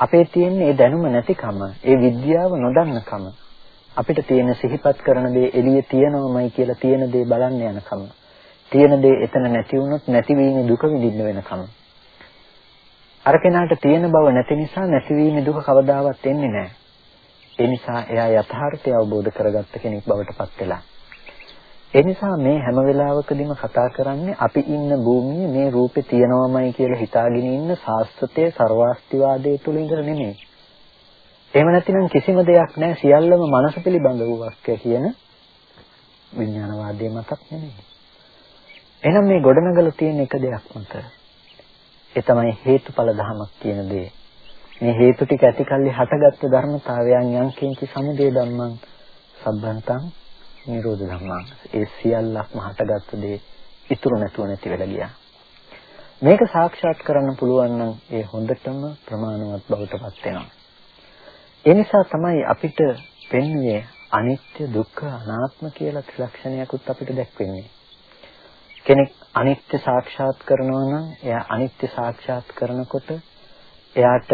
අපේ තියෙන ඒ දැනුම නැතිකම, ඒ විද්‍යාව නොදන්නකම අපිට තියෙන සිහිපත් කරන දේ එළියේ තියෙනවමයි කියලා තියෙන දේ බලන්න යනකම. තියෙන දේ එතන නැති වුණොත් නැතිවීමේ දුක විඳින්න වෙනකම. අර කෙනාට තියෙන බව නැති නිසා නැතිවීමේ දුක කවදාවත් එන්නේ නැහැ. ඒ නිසා එයා යථාර්ථය අවබෝධ කරගත්ත කෙනෙක් බවට පත් වෙලා. ඒ නිසා මේ හැම වෙලාවකදීම කතා කරන්නේ අපි ඉන්න භූමියේ මේ රූපේ තියෙනවමයි කියලා හිතාගෙන ඉන්න සාස්ත්‍රයේ ਸਰවාස්තිවාදයේ තුල ඉඳලා නෙමෙයි. එහෙම නැතිනම් කිසිම දෙයක් නැහැ සියල්ලම මනස පිළිබඳ වූවක් කියන විඥානවාදයේ මතක් නෙමෙයි. එහෙනම් මේ ගොඩනගලා තියෙන එක දෙයක් මත. ඒ තමයි හේතුඵල ධමයක් කියන දේ. මේ හේතු ටික ඇතිකල්ලි හටගත්තු ධර්මතාවයන් යම් කිංචි සමුදය ධම්මං සම්බන්තං නිරෝධ ධම්මං. ඒ සියල්ලක්ම හටගත්තු දේ ඉතුරු නැතුව නැති වෙලා ගියා. මේක සාක්ෂාත් කරන්න පුළුවන් නම් ඒ හොඳටම ප්‍රමාණවත් බවට පත් වෙනවා. ඒ නිසා තමයි අපිට පෙන්වන්නේ අනිත්‍ය දුක්ඛ අනාත්ම කියලා ත්‍රිලක්ෂණයකුත් අපිට දැක්වෙන්නේ. කෙනෙක් අනිත්‍ය සාක්ෂාත් කරනවා නම් එයා අනිත්‍ය සාක්ෂාත් කරනකොට එයාට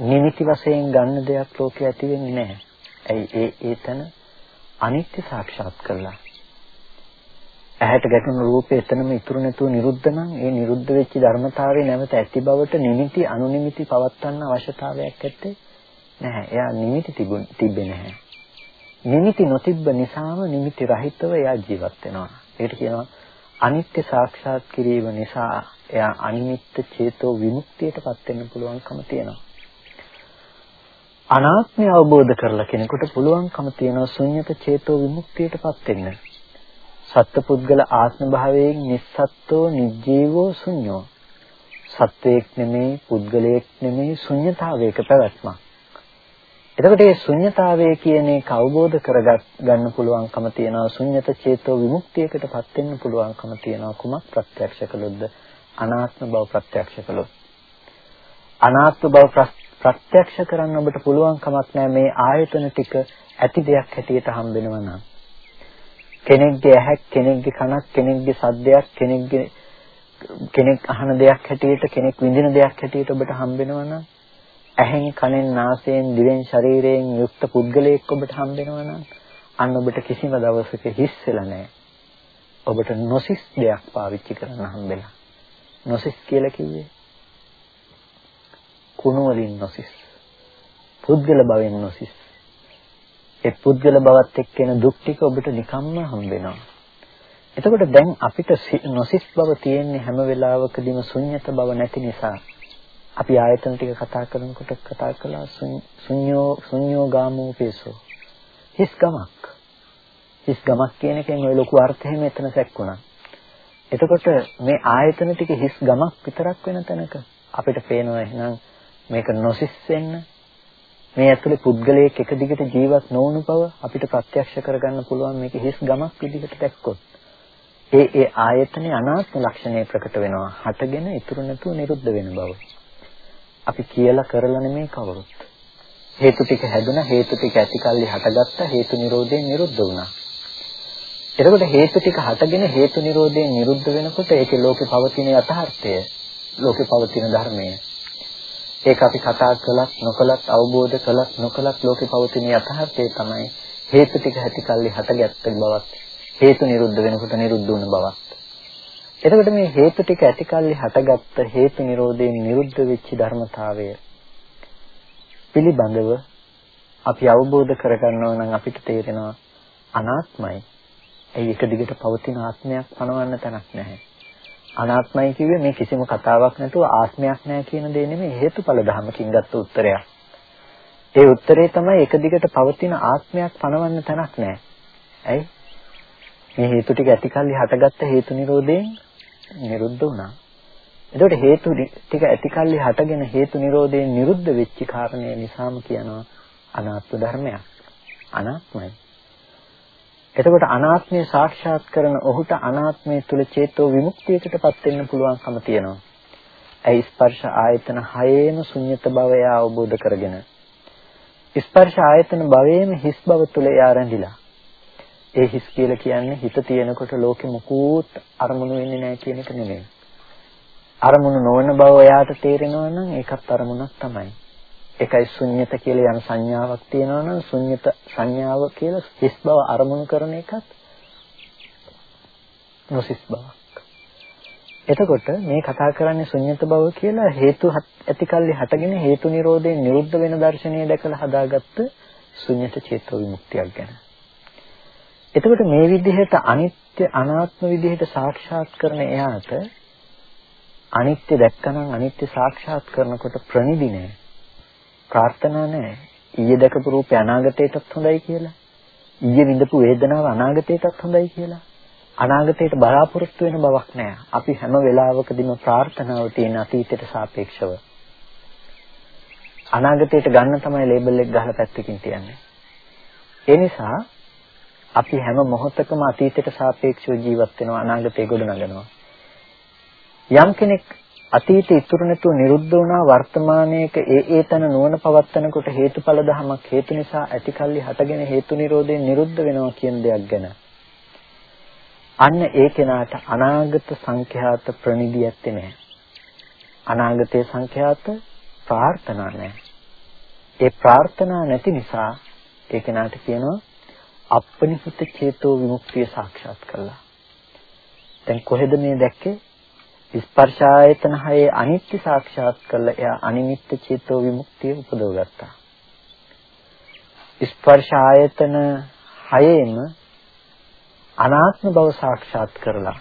නිමිති වශයෙන් ගන්න දෙයක් ලෝකේ ඇති වෙන්නේ නැහැ. ඇයි ඒ ඒතන අනිත්‍ය සාක්ෂාත් කළා. ඇහැට ගැටුණු රූපේ එතනම ඉතුරු නැතුව නිරුද්ධ නම් ඒ නිරුද්ධ වෙච්ච ධර්මතාවයේ නැවත ඇති බවට නිමිති අනුනිමිති පවත්වන්න අවශ්‍යතාවයක් ඇත්තේ නැහැ. එයා නිමිති තිබෙන්නේ නැහැ. නිමිති නොතිබ්බ නිසාම නිමිති රහිතව එයා ජීවත් වෙනවා. ඒකට කියනවා අනිත්‍ය සාක්ෂාත් කිරීම නිසා එයා අනිමිත්ත චේතෝ විමුක්තියටපත් වෙන්න පුළුවන්කම තියෙනවා. අනාත්මය අවබෝධ කරලා කෙනෙකුට පුළුවන්කම තියෙනවා ශුන්්‍යත චේතෝ විමුක්තියටපත් වෙන්න. සත්පුද්ගල ආත්ම භාවයෙන් නිස්සත්ත්වෝ නිජීවෝ ශුන්‍යෝ. සත්වයක් නෙමේ පුද්ගලයෙක් නෙමේ ශුන්්‍යතාවයක පැවැත්මක්. එතකොට මේ ශුන්්‍යතාවය කියන එක අවබෝධ කරගන්න පුළුවන්කම තියනවා. ශුන්්‍යත චේතෝ විමුක්තියකටපත් වෙන්න පුළුවන්කම තියනවා. කුමක් ප්‍රත්‍යක්ෂ කළොත්ද? අනාත්ම බව ප්‍රත්‍යක්ෂ කළොත්. අනාත්ම බව ප්‍රත්‍යක්ෂ කරන්න ඔබට පුළුවන් කමක් නැහැ. මේ ආයතන ටික ඇති දෙයක් හැටියට හම්බෙනවා නම්. කෙනෙක්ගේ ඇහක් කෙනෙක්ගේ කනක් කෙනෙක්ගේ සද්දයක් කෙනෙක්ගේ කෙනෙක් අහන දෙයක් හැටියට කෙනෙක් විඳින දෙයක් හැටියට ඔබට හම්බෙනවා නම් ඇහෙන් කනෙන් නාසයෙන් දිවෙන් ශරීරයෙන් යුක්ත පුද්ගලයෙක් ඔබට හම්බෙනවා නම් අන්න ඔබට කිසිම දවසක හිස් වෙලා නැහැ. ඔබට නොසිස් දෙයක් පාවිච්චි කරන්න හම්බෙලා. නොසිස් කියලා කිව්වේ කුණු වලින් නොසිස්. පුද්ගල භවෙන් නොසිස්. ඒ පුද්ගල භවත් එක්ක එන දුක් ටික ඔබට නිකම්ම හම්බෙනවා. එතකොට දැන් අපිට නොසිස් බව තියෙන්නේ හැම වෙලාවකදීම ශුන්්‍යත බව නැති නිසා අපි ආයතන ටික කතා කරනකොට කතා කළා ශුන්‍යෝ ශුන්‍යෝ ගාමෝපේසෝ හිස් ගමක් හිස් ගමක් කියන එකෙන් ওই ලොකු අර්ථය මෙතන සැක්කුණා එතකොට මේ ආයතන ටික හිස් ගමක් විතරක් වෙන තැනක අපිට පේනවා එහෙනම් මේක නොසිස් වෙන්න මේ ඇතුලේ පුද්ගලයෙක් එක දිගට ජීවත් නොවුණු බව අපිට ප්‍රත්‍යක්ෂ කරගන්න පුළුවන් මේක හිස් ගමක් විදිහට දැක්කොත් ඒ ඒ ආයතනයේ අනාත්ම ලක්ෂණය ප්‍රකට වෙනවා. හටගෙන ඉතුරු නැතුව නිරුද්ධ වෙන බව. අපි කියලා කරලා නෙමේ කවුරුත්. හේතු ටික හැදුනා හේතු ටික ඇති කල්ලි හටගත්තා හේතු නිරෝධයෙන් නිරුද්ධ වුණා. එතකොට හේතු ටික හටගෙන හේතු නිරෝධයෙන් නිරුද්ධ වෙනකොට ඒකේ ලෝකේ පවතින යථාර්ථය ලෝකේ පවතින ධර්මය ඒක අපි කතා කළත් නොකළත් අවබෝධ කළත් නොකළත් ලෝකේ පවතින යථාර්ථය තමයි හේතු ටික ඇති කල්ලි හටගත්ත බවත් හේතු නිරුද්ධ වෙනකොට නිරුද්ධ වුණ බවක්. එතකොට මේ හේතු ටික ඇතිකල්ලි හටගත්ත හේතු නිරෝධයෙන් නිරුද්ධ වෙච්ච ධර්මතාවය පිළිබඳව අපි අවබෝධ කරගන්නවා නම් අපිට තේරෙනවා අනාත්මයි. ඒ එක දිගට පවතින ආත්මයක් පනවන්න තැනක් නැහැ. අනාත්මයි කිව්වේ මේ කිසිම කතාවක් නැතුව ආත්මයක් නැහැ කියන දේ නෙමෙයි හේතුඵල ධර්මකින් ගත්ත උත්තරයක්. ඒ උත්තරේ තමයි එක දිගට පවතින ආත්මයක් පනවන්න තැනක් නැහැ. ඇයි? මේ හේතු ටික ඇතිකල්ලි හටගත්ත හේතු නිරෝධයෙන් නිරුද්ධ වුණා. එතකොට හේතු ටික ඇතිකල්ලි හටගෙන හේතු නිරෝධයෙන් නිරුද්ධ වෙච්ච කාරණය නිසාම කියනවා අනාත්ම ධර්මයක්. අනාත්මයි. එතකොට අනාත්මය සාක්ෂාත් කරන ඔහුට අනාත්මය තුල චේතෝ විමුක්තියකටපත් වෙන්න පුළුවන්කම තියෙනවා. ඒ ස්පර්ශ ආයතන හයේම ශුන්්‍යත භවය අවබෝධ කරගෙන ස්පර්ශ ආයතන භවයේම හිස් බව තුල එයා රැඳිලා ඒ හිස් කියලා කියන්නේ හිත තියෙනකොට ලෝකෙ මොකුත් අරමුණු වෙන්නේ නැහැ කියන එක නෙමෙයි. අරමුණු නොවන බව ඔයාට තේරෙනවා නම් ඒකත් අරමුණක් තමයි. ඒකයි ශුන්්‍යත කියලා යන සංඥාවක් තියෙනවා නම් ශුන්්‍යත සංඥාව කියලා හිස් බව අරමුණු කරන එකත් නොසිස් බවක්. එතකොට මේ කතා කරන්නේ ශුන්්‍යත බව කියලා හේතු ඇතිකල්ලි හටගෙන හේතු නිරෝධයෙන් නිරුද්ධ වෙන දර්ශනය දැකලා හදාගත්ත ශුන්්‍යත චේතෝ විමුක්තියක් ගැන. එතකොට මේ විදිහට අනිත්‍ය අනාත්ම විදිහට සාක්ෂාත් කරන එයාට අනිත්‍ය දැක්කනම් අනිත්‍ය සාක්ෂාත් කරනකොට ප්‍රනිදි නෑ. ප්‍රාර්ථනා නෑ. ඊයේ දැකපු රූපය අනාගතයටත් හොඳයි කියලා. ඊයේ විඳපු වේදනාව අනාගතයටත් හොඳයි කියලා. අනාගතයට බලාපොරොත්තු වෙන බවක් නෑ. අපි හැම වෙලාවකදීම ප්‍රාර්ථනාව තියෙන අතීතයට සාපේක්ෂව. අනාගතයට ගන්න තමයි ලේබල් එක ගහලා පැත්තකින් තියන්නේ. ඒ නිසා අපි හැම මොහොතකම අතීතයට සාපේක්ෂව ජීවත් වෙනවා අනාගතේ ගොඩනගනවා. යම් කෙනෙක් අතීතේ ඉතුරු නැතුව නිරුද්ධ වුණා වර්තමානයේක ඒ ඒ තන නුවණ පවත්තනකොට හේතුඵල ධමයක් හේතු නිසා ඇතිකල්ලි හටගෙන හේතු නිරෝධයෙන් නිරුද්ධ වෙනවා කියන දෙයක් ගැන අන්න ඒ කෙනාට අනාගත සංඛ්‍යාත ප්‍රනිධිය ඇත්තේ නැහැ. අනාගතයේ සංඛ්‍යාත ප්‍රාර්ථනා නැහැ. ඒ ප්‍රාර්ථනා නැති නිසා ඒ කෙනාට කියනවා අපනිහිත චේතෝ විමුක්තිය සාක්ෂාත් කළා. දැන් කොහෙද මේ දැක්කේ? ස්පර්ශ ආයතන හයේ අනිත්‍ය සාක්ෂාත් කළා. එයා අනිමිත්ත චේතෝ විමුක්තිය උපදවගත්තා. ස්පර්ශ ආයතන හයේම අනාත්ම බව සාක්ෂාත් කරලා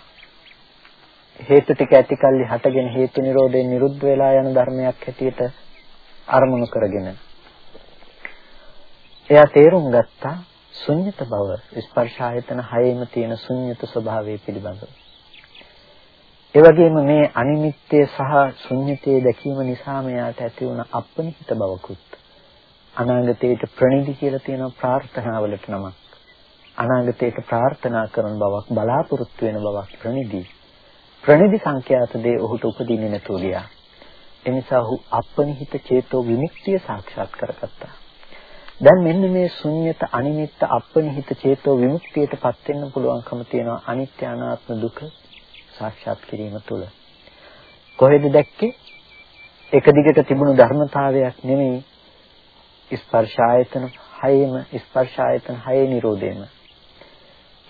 හේතු ටික ඇතිකල්ලි හටගෙන හේතු නිරෝධයෙන් නිරුද්ධ වෙලා යන ධර්මයක් හැටියට අරමුණු කරගෙන එයා තේරුම් ගත්තා ශුන්්‍යත බව ස්පර්ශ ආයතන හයේම තියෙන ශුන්්‍යත ස්වභාවය පිළිබඳව. ඒ වගේම මේ අනිමිත්‍ය සහ ශුන්්‍යතේ දැකීම නිසා මෙයාට ඇති වුණ අපනිහිත බවකුත් අනාගතයට ප්‍රණිදි කියලා තියෙන ප්‍රාර්ථනාවලට නමක්. අනාගතයට ප්‍රාර්ථනා කරන බවක් බලාපොරොත්තු වෙන බවක් ප්‍රණිදි. ප්‍රණිදි සංඛ්‍යාත දේ ඔහුට උපදින්නේ නැතුව ගියා. එනිසා ඔහු අපනිහිත චේතෝ විමුක්තිය සාක්ෂාත් කරගත්තා. දැන් මෙන්න මේ ශුන්්‍යත අනිමිත්ත අපනිහිත චේතෝ විමුක්තියටපත් වෙන්න පුළුවන්කම තියෙනවා අනිත්‍ය අනාත්ම දුක සාක්ෂාත් කිරීම තුළ. කොහෙද දැක්කේ? එක දිගට තිබුණු ධර්මතාවයක් නෙමෙයි ස්පර්ශ ආයතන හයේම ස්පර්ශ ආයතන හයේ නිරෝධයම.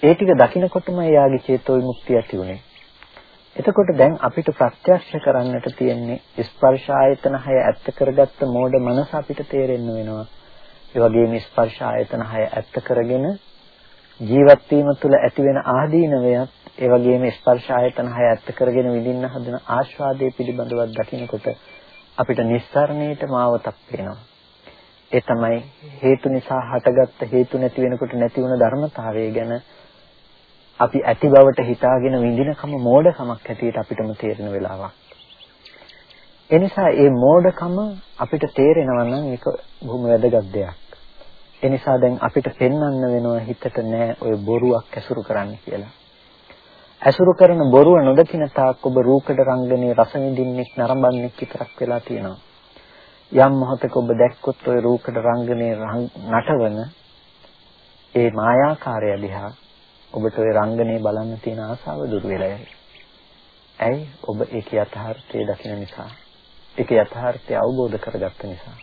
ඒ ටික දකිනකොටම එයාගේ චේතෝ විමුක්තිය ඇති උනේ. එතකොට දැන් අපිට ප්‍රත්‍යක්ෂ කරන්නට තියෙන්නේ ස්පර්ශ ආයතන හය ඇත්ත කරගත්ත මෝඩ මනස අපිට තේරෙන්න වෙනවා. ඒ වගේම ස්පර්ශ ආයතන හය ඇත්ත කරගෙන ජීවත් වීම තුළ ඇතිවෙන ආදීනවයත් ඒ වගේම ස්පර්ශ ආයතන හය ඇත්ත කරගෙන විඳින්න හදන ආස්වාදයේ පිළිබඳව දකිනකොට අපිට නිස්සාරණයට මාවතක් වෙනවා. ඒ තමයි හේතු නිසා හටගත්ත හේතු නැති වෙනකොට නැති වුණ ධර්මතාවය ගැන අපි ඇති බවට හිතාගෙන විඳිනකම මෝඩකමක් හැටියට අපිටම තේරෙන වෙලාවක්. එනිසා මේ මෝඩකම අපිට තේරෙනවා නම් ඒක බොහොම වැදගත් දෙයක්. එනිසා දැන් අපිට පෙන්වන්න වෙනවා හිතට නෑ ඔය බොරුවක් ඇසුරු කරන්න කියලා. ඇසුරු කරන බොරුව නොදකින තාක් ඔබ රූකඩ රංගනේ රස විඳින්නෙක් නරඹන්නෙක් විතරක් වෙලා තියෙනවා. යම් මොහොතක ඔබ දැක්කොත් ඔය රූකඩ රංගනේ නටවන ඒ මායාකාරය දිහා ඔබට ඔය රංගනේ බලන්න තියෙන ආසාව දුර වෙලා යයි. ඇයි? ඔබ ඒක යථාර්ථයේ දකින නිසා. ඒකේ යථාර්ථය අවබෝධ කරගත්ත නිසා.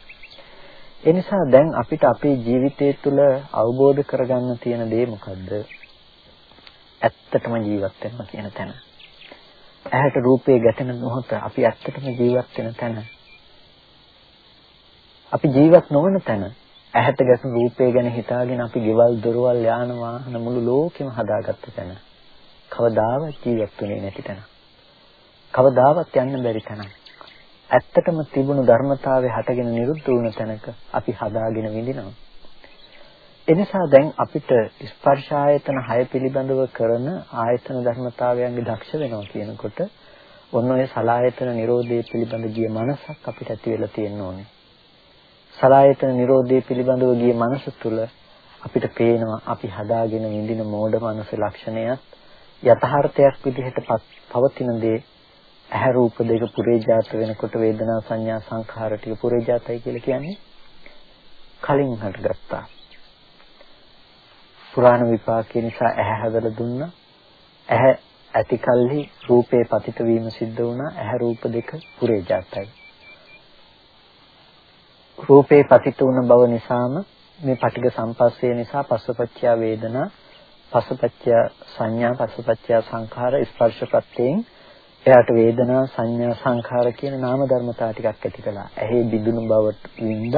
ඒ නිසා දැන් අපිට අපේ ජීවිතය තුළ අවබෝධ කරගන්න තියෙන දේ මොකද්ද? ඇත්තටම ජීවත් වෙනවා කියන තැන. ඇහැට රූපේ ගැටෙන මොහොත අපි ඇත්තටම ජීවත් වෙන තැන. අපි ජීවත් නොවන තැන ඇහැට ගැටෙන රූපේ ගැන හිතාගෙන අපි ගෙවල් දොරවල් යාන වාහන මුළු ලෝකෙම හදාගත්ත තැන. කවදාවත් ජීවත් වෙන්නේ නැති තැන. කවදාවත් යන්න බැරි තැන. ඇත්තටම තිබුණු ධර්මතාවය හටගෙන නිරුද්ධ වුණ තැනක අපි හදාගෙන විඳිනවා. එනිසා දැන් අපිට ස්පර්ශ ආයතන 6 පිළිබඳව කරන ආයතන ධර්මතාවයන්ගේ දක්ෂ වෙනවා කියනකොට ඔන්න ඔය සලායතන නිරෝධය පිළිබඳ ගිය මනසක් අපිට ඇති වෙලා තියෙන්න ඕනේ. සලායතන නිරෝධය පිළිබඳව ගිය මනස තුළ අපිට පේනවා අපි හදාගෙන විඳින මෝඩ මනස ලක්ෂණයත් යථාර්ථයක් විදිහට පවතින දේ ඇහැ රූප දෙක පුරේජාත වෙනකොට වේදනා සංඥා සංඛාර ටික පුරේජාතයි කියලා කියන්නේ කලින් හටගත්තා. පුරාණ විපාකේ නිසා ඇහැ හැදලා දුන්නා. ඇහැ ඇති කල්හි රූපේ පතිත වීම සිද්ධ වුණා. ඇහැ රූප දෙක පුරේජාතයි. රූපේ පතිත වුණ බව නිසාම මේ පටිඝ සම්පස්සේ නිසා පස්සපච්චය වේදනා පස්සපච්චය සංඥා පස්සපච්චය සංඛාර ස්පර්ශ ප්‍රත්‍යයෙන් එයාට වේදනා සංඥා සංඛාර කියන නාම ධර්මතා ටිකක් ඇති කළා. ඇහි බිඳුණු බවට විඳ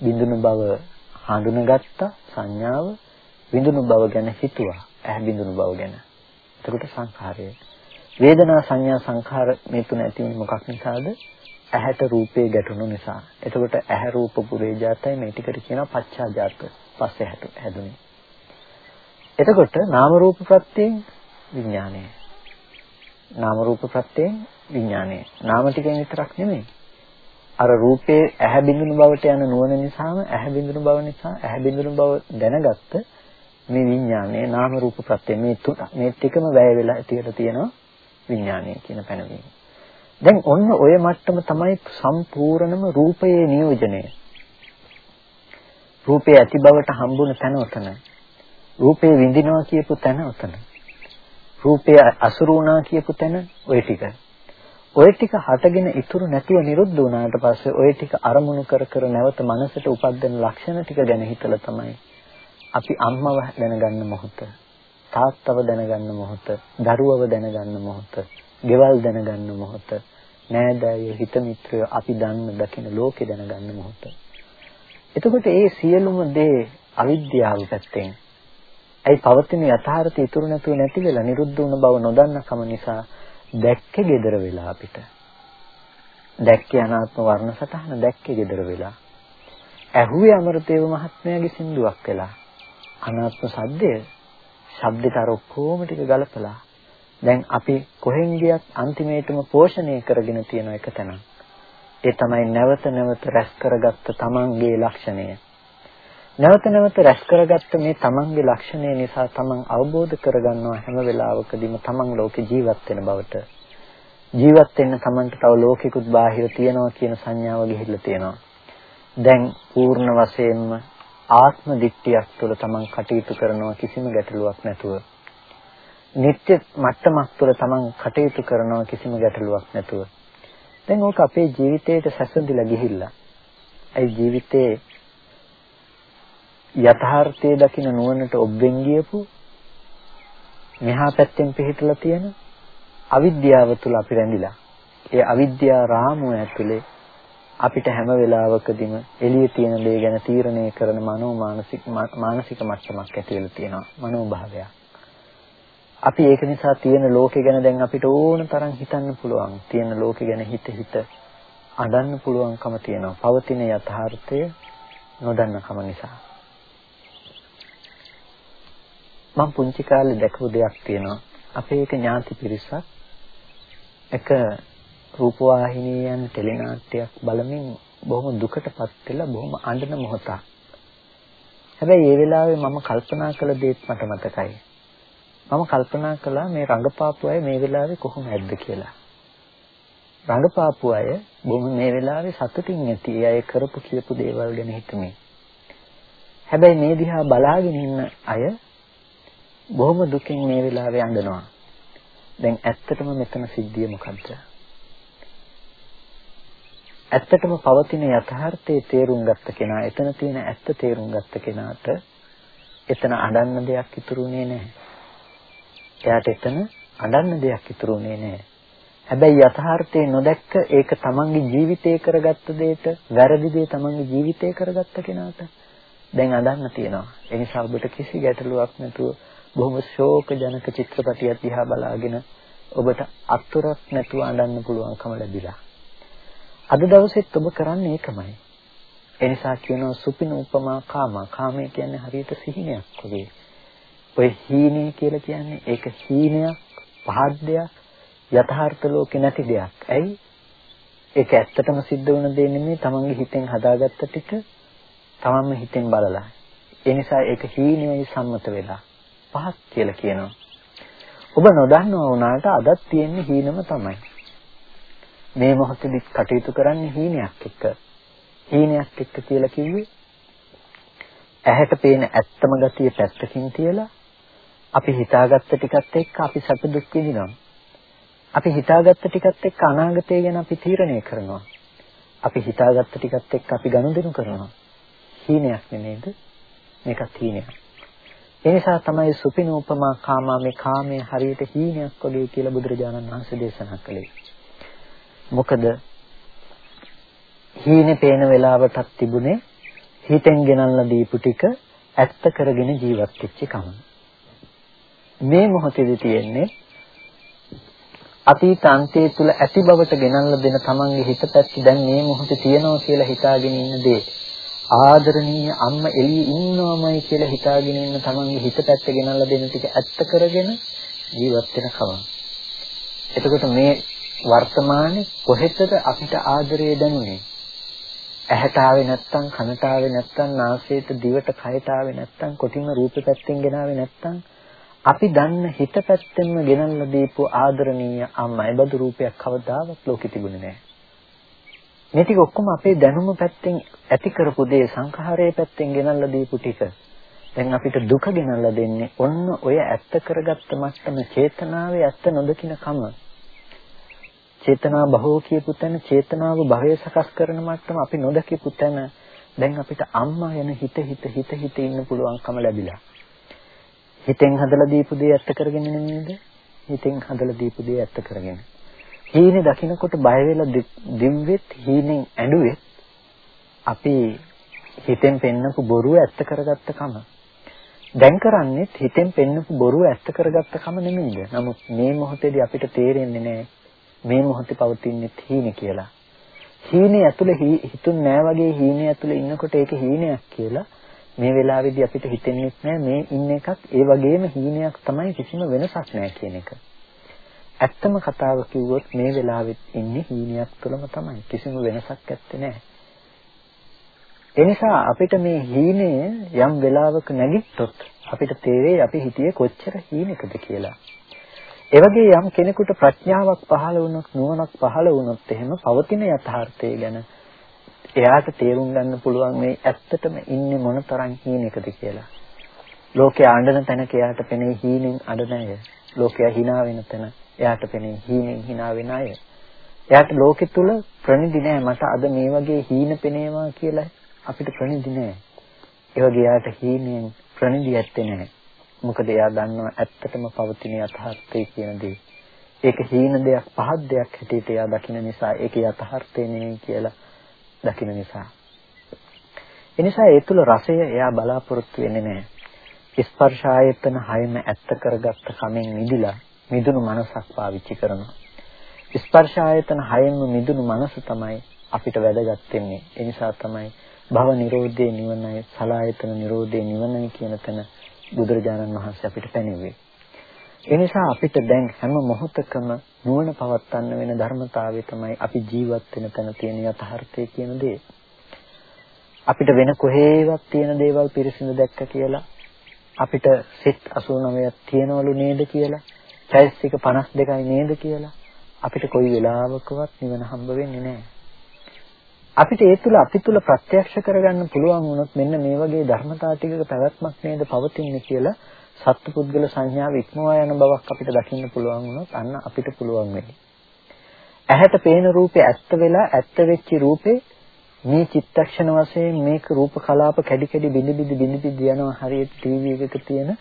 බිඳුණු බව හඳුනගත්ත සංඥාව විඳුණු බව ගැන හිතුවා. ඇහ බිඳුණු බව ගැන. එතකොට සංඛාරය. වේදනා සංඥා සංඛාර මේ තුන ඇති වෙන්නේ මොකක් නිසාද? ඇහැට රූපේ ගැටුණු නිසා. එතකොට ඇහැ රූප පුරේජාතයි මේ ටිකට කියනවා පච්චාජාත. පස්සේ හැදුනේ. එතකොට නාම රූප ප්‍රත්‍යයෙන් විඥානය. නාම රූප ප්‍රත්‍යයෙන් විඥානය. නාම ටිකෙන් විතරක් නෙමෙයි. අර රූපේ ඇහැ බිඳුණු බවට යන නුවණ නිසාම ඇහැ බිඳුණු බව නිසා ඇහැ බිඳුණු බව දැනගත්ත මේ විඥානයේ නාම රූප ප්‍රත්‍ය මේ තුන මේ ටිකම වැය වෙලා ඇතියට තියෙනවා විඥානය කියන පැනවීම. දැන් ඔන්න ඔය මට්ටම තමයි සම්පූර්ණම රූපයේ නියෝජනය. රූපේ ඇති බවට හම්බුන තැන උතන. රූපේ විඳිනවා කියපු තැන උතන. රූපය අසුරු වුණා කියපු තැන ওই ටික. ওই ටික හටගෙන ඉතුරු නැතිව නිරුද්ධ වුණාට පස්සේ ওই ටික අරමුණු කර කර නැවත මනසට උපදින ලක්ෂණ ටික ගැන හිතලා තමයි අපි අම්මව දැනගන්න මොහොත, තාත්තව දැනගන්න මොහොත, දරුවව දැනගන්න මොහොත, ගෙවල් දැනගන්න මොහොත, නෑදෑයෝ හිත මිත්‍රයෝ අපි දන්න දකින ලෝකේ දැනගන්න මොහොත. එතකොට ඒ සියලුම දේ අවිද්‍යාව පැත්තෙන් ඇයි පවතින යථාර්ථය ඉතුරු නැතුව නැති වෙලා නිරුද්ධ වුණ බව නොදන්නකම නිසා දැක්කේ gedara වෙලා අපිට. දැක්කේ අනාත්ම වර්ණ සටහන දැක්කේ gedara වෙලා. ඇහුවේ අමරතේව මහත්මයාගේ සින්දුවක් වෙලා. අනාත්ම සද්දය ශබ්දයට අර ඔක්කොම ටික ගලපලා දැන් අපි කොහෙන් ගියත් අන්තිමේටම පෝෂණය කරගෙන තියෙන එක තැන. ඒ තමයි නැවත නැවත රැස් කරගත්ත තමන්ගේ ලක්ෂණය. නැවත නැවත රැස් කරගත්ත මේ තමන්ගේ ලක්ෂණය නිසා තමන් අවබෝධ කරගන්නවා හැම වෙලාවකදීම තමන් ලෝකේ ජීවත් වෙන බවට. ජීවත් වෙන්න තමන්ට තව ලෝකිකුත් බාහිර තියනවා කියන සංඥාව ගිහිල්ලා තියෙනවා. දැන් පූර්ණ වශයෙන්ම ආත්ම දිට්ඨියක් තුළ තමන් කටයුතු කරනවා කිසිම ගැටලුවක් නැතුව. නිත්‍ය මට්ටමක් තුළ තමන් කටයුතු කරනවා කිසිම ගැටලුවක් නැතුව. දැන් ඕක අපේ ජීවිතේට සැසඳිලා ගිහිල්ලා. ඒ ජීවිතේ යථාර්ථයේ දකින නුවණට ඔබෙන් ගියපු මෙහා පැත්තෙන් පිහිටලා තියෙන අවිද්‍යාව තුල අපි රැඳිලා. ඒ අවිද්‍යා රාමුව ඇතුලේ අපිට හැම වෙලාවකදීම එළියේ තියෙන දේ ගැන තීරණය කරන මනෝ මානසික මානසික මට්ටමක් ඇති වෙලා තියෙනවා මනෝභාවයක්. අපි ඒක නිසා තියෙන ලෝකේ ගැන දැන් අපිට ඕන තරම් හිතන්න පුළුවන්. තියෙන ලෝකේ ගැන හිත හිත අඬන්න පුළුවන්කම තියෙනවා. පවතින යථාර්ථය නොදන්නකම නිසා. මම පුංචි කාලේ දැකපු දෙයක් තියෙනවා. අපේ එක ඥාති පිරිසක් එක රූපවාහිනියන් ටෙලිනාට්‍යයක් බලමින් බොහොම දුකටපත් වෙලා බොහොම අඬන මොහොතක්. හැබැයි ඒ වෙලාවේ මම කල්පනා කළ දේත් මට මතකයි. මම කල්පනා කළා මේ රංගපාපු අය මේ වෙලාවේ කොහොම ඇද්ද කියලා. රංගපාපු අය බොහොම මේ වෙලාවේ සතුටින් ඇති. ඒ අය කරපු කියපු දේවල් ගැන හිතමින්. හැබැයි මේ දිහා බලාගෙන ඉන්න අය බොහොම දුකින් මේ වෙලාවේ අඬනවා. දැන් ඇත්තටම මෙතන සිද්ධිය මොකද්ද? ඇත්තටම පවතින යථාර්ථයේ තේරුම් ගත්ත කෙනා එතන තියෙන ඇත්ත තේරුම් ගත්ත කෙනාට එතන අඬන්න දෙයක් ඉතුරුනේ නැහැ. එයාට එතන අඬන්න දෙයක් ඉතුරුනේ නැහැ. හැබැයි යථාර්ථයේ නොදැක්ක ඒක තමන්ගේ ජීවිතේ කරගත්ත දෙයට වැරදි දේ තමන්ගේ ජීවිතේ කරගත්ත කෙනාට දැන් අඬන්න තියෙනවා. ඒ නිසා ඔබට කිසි ගැටලුවක් නැතුව බොහොම ශෝක ජනක චිත්‍රපටියක් දිහා බලාගෙන ඔබට අතුරක් නැතුව අඬන්න පුළුවන්කම ලැබිලා. අද දවසෙත් ඔබ කරන්නේ ඒකමයි. ඒ නිසා කියනවා සුපින උපමා කාම. කාමය කියන්නේ හරියට සිහිනයක් වගේ. ඔය හීනේ කියලා කියන්නේ ඒක හීනයක්, පහත් දෙයක්, යථාර්ථ ලෝකේ නැති දෙයක්. ඇයි? ඒක ඇත්තටම සිද්ධ වුණ දේ නෙමෙයි තමන්ගේ හිතෙන් හදාගත්ත ටික තමන්ම හිතෙන් බලලා. ඒ නිසා ඒක හීනයයි සම්මත වෙලා. පහක් කියලා කියනවා. ඔබ නොදන්නවා වුණාට අදත් තියෙන්නේ හීනම තමයි. මේ මොහොතේදී කටයුතු කරන්නේ හීනයක් එක්ක. හීනයක් එක්ක කියලා කිව්වේ ඇහැට පේන ඇත්තම ගතිය පැත්තකින් තියලා අපි හිතාගත්ත ටිකත් එක්ක අපි සැප දුක් විඳිනවා. අපි හිතාගත්ත ටිකත් එක්ක අනාගතය ගැන අපි තීරණය කරනවා. අපි හිතාගත්ත ටිකත් එක්ක අපි ගනුදෙනු කරනවා. හීනයක් නෙමෙයිද? මේකත් හීනයක්. ඒ නිසා තමයි සුපිනෝපමා කාමා මේ කාමයේ හරියට හීනයක් වගේ කියලා බුදුරජාණන් වහන්සේ දේශනා කළේ. මොකද හීනේ පේන වෙලාවටත් තිබුණේ හිතෙන් ගෙනල්ලා දීපු ටික ඇත්ත කරගෙන ජීවත් වෙච්ච කම. මේ මොහොතේදී තියෙන්නේ අතීත අන්තයේ තුල ඇති බවට ගෙනල්ලා දෙන තමන්ගේ හිත පැත්ත දැන් මේ මොහොතේ තියෙනවා කියලා හිතාගෙන ඉන්න දේ ආදරණීය අම්මා එළියේ ඉන්නවමයි කියලා හිතාගෙන ඉන්න තමන්ගේ හිත පැත්ත ගෙනල්ලා දෙන ටික ඇත්ත කරගෙන ජීවත් වෙන කම. එතකොට මේ වර්තමානයේ කොහෙටද අපිට ආදරය දැනුනේ? ඇහැට ආවේ නැත්තම් කනට ආවේ නැත්තම් නාසයට දිවට කයට ආවේ නැත්තම් කොටින්ම රූප පැත්තෙන් ගෙනාවේ නැත්තම් අපි දන්න හිත පැත්තෙන්ම ගෙනල්ලා දීපු ආදරණීය අම්මා ඒ බඳු රූපයක් කවදාවත් ලෝකෙ තිබුණේ නැහැ. මේ ටික ඔක්කොම අපේ දැනුම පැත්තෙන් ඇති කරපු දේ සංඛාරයේ පැත්තෙන් ගෙනල්ලා දීපු ටික. දැන් අපිට දුක ගෙනල්ලා දෙන්නේ ඔන්න ඔය ඇත්ත කරගත්ත මට්ටම චේතනාවේ ඇත්ත නොදකින කම. චේතනා බහෝ කියපු තැන චේතනාව භවය සකස් කරන මට්ටම අපි නොදකිපු තැන දැන් අපිට අම්මා යන හිත හිත හිත හිත ඉන්න පුළුවන්කම ලැබිලා. හිතෙන් හදලා දීපු දේ ඇත්ත කරගෙන නෙමෙයිද? හිතෙන් හදලා දීපු දේ ඇත්ත කරගෙන. හීනේ දකින්නකොට බය වෙලා දිව්වෙත් හීනෙන් ඇඬුවෙත් අපි හිතෙන් පෙන්නපු බොරුව ඇත්ත කරගත්ත කම. දැන් කරන්නේ හිතෙන් පෙන්නපු බොරුව ඇත්ත කරගත්ත කම නෙමෙයිද? නමුත් මේ මොහොතේදී අපිට තේරෙන්නේ නැහැ මේ මොහොතේ පවතින්නේ හීනේ කියලා. හීනේ ඇතුලේ හිතුන් නෑ වගේ හීනේ ඇතුලේ ඉන්නකොට ඒක හීනයක් කියලා මේ වෙලාවේදී අපිට හිතෙන්නේ නැහැ මේ ඉන්න එකත් ඒ වගේම හීනයක් තමයි කිසිම වෙනසක් නැහැ කියන එක. ඇත්තම කතාව කිව්වොත් මේ වෙලාවෙත් ඉන්නේ හීනයක් තුළම තමයි. කිසිම වෙනසක් ඇත්තේ නැහැ. එනිසා අපිට මේ හීනය යම් වෙලාවක නැගිට්ටොත් අපිට තේරෙයි අපි හිතියේ කොච්චර හීනකද කියලා. ඒ වගේ යම් කෙනෙකුට ප්‍රඥාවක් පහළ වුණොත් නුවණක් පහළ වුණොත් එහෙම පවතින යථාර්ථය ගැන එයාට තේරුම් ගන්න පුළුවන් මේ ඇත්තටම ඉන්නේ මොන තරම් හීනෙකද කියලා. ලෝකයේ ආඬන තැනක එයාට පෙනේ හීනෙන් අඬන අය. ලෝකයා hina වෙන තැන එයාට පෙනේ හීනෙන් hina වෙන අය. එයාට ලෝකෙ තුල ප්‍රණිදි නෑ මට අද මේ වගේ හීන පෙනේවා කියලා අපිට ප්‍රණිදි නෑ. ඒ වගේ එයාට හීනෙන් ප්‍රණිදි ඇත්තේ නෑ. මොකද එයා දන්නවා ඇත්තටම පවතින යථාර්ථය කියන දේ. ඒක හීන දෙයක් පහත් දෙයක් හැටියට එයා දකින නිසා ඒක යථාර්ථය නෙවෙයි කියලා දකින නිසා. එනිසා ඒ තුල රසය එයා බලාපොරොත්තු වෙන්නේ නැහැ. ස්පර්ශ ආයතන හයම ඇත්ත කරගත්ත කමෙන් මිදිලා මිදුණු මනසක් පාවිච්චි කරනවා. ස්පර්ශ ආයතන හයෙන්ම මිදුණු මනස තමයි අපිට වැදගත් වෙන්නේ. ඒ නිසා තමයි භව නිරෝධේ නිවනයි සලායතන නිරෝධේ නිවනයි කියන තැන බුදුරජාණන් වහන්සේ අපිට පැනෙන්නේ. ඒ නිසා අපිට දැන් හැම මොහොතකම නුවණ පවත්වන්න වෙන ධර්මතාවය තමයි අපි ජීවත් වෙන තැන තියෙන යථාර්ථය කියන දේ. අපිට වෙන කොහේවත් තියෙන දේවල් පිරිසිදු දැක්ක කියලා අපිට සිත් 89ක් තියනවලු නේද කියලා චෛතසික 52යි නේද කියලා අපිට කොයි වෙලාවකවත් නිවන හම්බ වෙන්නේ නැහැ. අපිට ඒ තුල අපි තුල ප්‍රත්‍යක්ෂ කරගන්න පුළුවන් වුණොත් මෙන්න මේ වගේ ධර්මතා ටිකක පැවැත්මක් නේද පවතින්නේ කියලා සත්පුද්ගල සංඥාව ඉක්මවා යන බවක් අපිට දකින්න පුළුවන් වුණොත් අන්න අපිට පුළුවන් වෙන්නේ. ඇහැට පේන රූපේ ඇත්ත වෙලා ඇත්ත වෙච්ච රූපේ මේ චිත්තක්ෂණ වශයෙන් මේක රූප කලාප කැඩි කැඩි බිඳ බිඳ බිඳ බිඳ යනවා හරියට ටීවී එකක තියෙන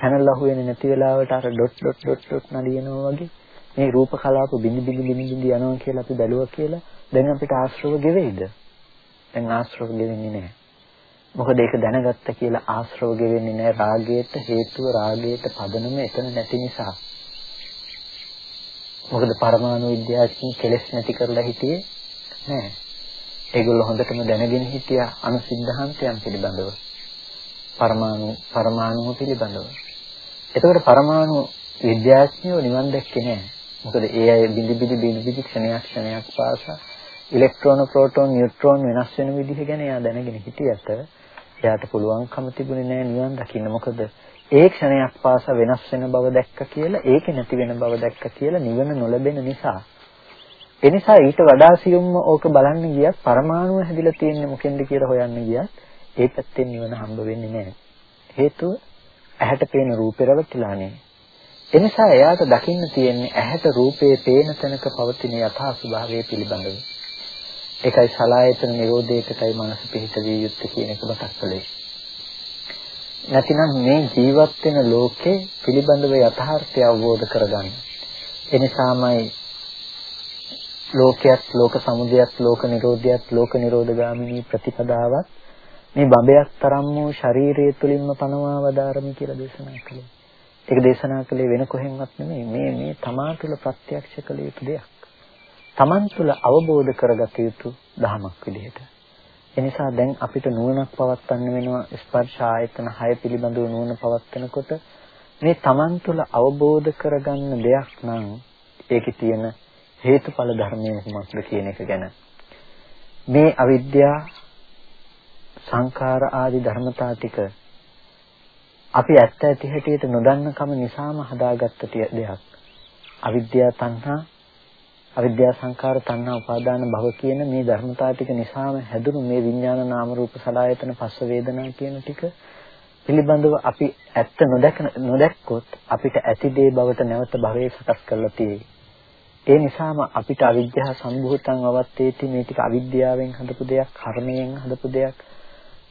channel අහු වෙන්නේ නැති වෙලාවට අර ඩොට් ඩොට් ඩොට් ඩොට් නලියනවා වගේ මේ රූප කලාප බිඳ බිඳ බිඳ බිඳ යනවා කියලා අපි බැලුවා කියලා දැන් අපිට ආශ්‍රව ගෙවෙයිද? දැන් ආශ්‍රව ගෙවෙන්නේ නැහැ. මොකද ඒක දැනගත්ත කියලා ආශ්‍රව ගෙවෙන්නේ නැහැ රාගයට හේතුව රාගයට පදනම එතන නැති නිසා. මොකද පරමාණු විද්‍යාඥයන් කෙලස් නැති කරලා හිටියේ නැහැ. ඒගොල්ලෝ හොඳටම දැනගෙන හිටියා අනුසිද්ධාන්තයන් පිළිබඳව. පරමාණු පරමාණු පිළිබඳව. එතකොට පරමාණු විද්‍යාඥයෝ නිවන් දැක්කේ නැහැ. මොකද ඒ අය බිඳි බිඳි බිඳි බිඳි ක්ෂණයක් ක්ෂණයක් පාසා ඉලෙක්ට්‍රෝන ප්‍රෝටෝන නියුට්‍රෝන වෙනස් වෙන විදිහ ගැන එයා දැනගෙන හිටියට එයාට පුළුවන්කම තිබුණේ නැහැ නිවන් දකින්න. මොකද ඒ ක්ෂණයක් පාසා වෙනස් වෙන බව දැක්ක කියලා ඒක නැති වෙන බව දැක්ක කියලා නිවන නොලැබෙන නිසා එනිසා ඊට වඩා සියුම්ම ඕක බලන්න ගියත් පරමාණුව හැදිලා තියෙන්නේ මොකෙන්ද කියලා හොයන්න ගියත් ඒ පැත්තෙන් නිවන හම්බ වෙන්නේ නැහැ. හේතුව ඇහැට පේන රූපේ රැවටිලා නැහැ. එනිසා එයාට දකින්න තියෙන්නේ ඇහැට රූපේ පේන තැනක පවතින යථා ස්වභාවය පිළිබඳව. ඒකයි සලායතන නිරෝධයකටයි මනස පිහිට විය යුත්තේ කියන එක මතක් කළේ. නැතිනම් මේ ජීවත් වෙන ලෝකේ පිළිබඳව යථාර්ථය අවබෝධ කරගන්න. එනිසාමයි ලෝකයක් ලෝක සමුදයක් ලෝක නිරෝධයක් ලෝක නිරෝධගාමිනී ප්‍රතිපදාවක් මේ බඹයක් තරම් වූ ශරීරය තුලින්ම පනවා වදාරමි කියලා දේශනා කළේ. ඒක දේශනා කළේ වෙන කොහෙන්වත් නෙමෙයි මේ මේ තමා තුළ ප්‍රත්‍යක්ෂ කළ යුතු දෙයක්. තමන් තුළ අවබෝධ කරගත යුතු ධමයක් විදිහට. එනිසා දැන් අපිට නුවණක් පවත්වන්න වෙනවා ස්පර්ශ ආයතන 6 පිළිබඳව නුවණ පවත්වනකොට මේ තමන් තුළ අවබෝධ කරගන්න දෙයක් නම් ඒකේ තියෙන හේතුඵල ධර්මයේ කුමක්ද කියන එක ගැන මේ අවිද්‍යා සංඛාර ආදී ධර්මතා ටික අපි ඇත්ත ඇති හැටියට නොදන්නකම නිසාම හදාගත්ත දෙයක්. අවිද්‍යා තණ්හා අවිද්‍යා සංඛාර තණ්හා උපාදාන භව කියන මේ ධර්මතා ටික නිසාම හැදුණු මේ විඥාන නාම රූප සලආයතන පස්ස වේදනා කියන ටික පිළිබඳව අපි ඇත්ත නොදැක නොදැක්කොත් අපිට ඇති දේ බවට නැවත භවයේ සකස් කරලා තියෙයි. ඒ නිසාම අපිට අවිද්‍යාව සම්භූතං අවත්තේටි මේ ටික අවිද්‍යාවෙන් හදපු දෙයක්, කර්මයෙන් හදපු දෙයක්,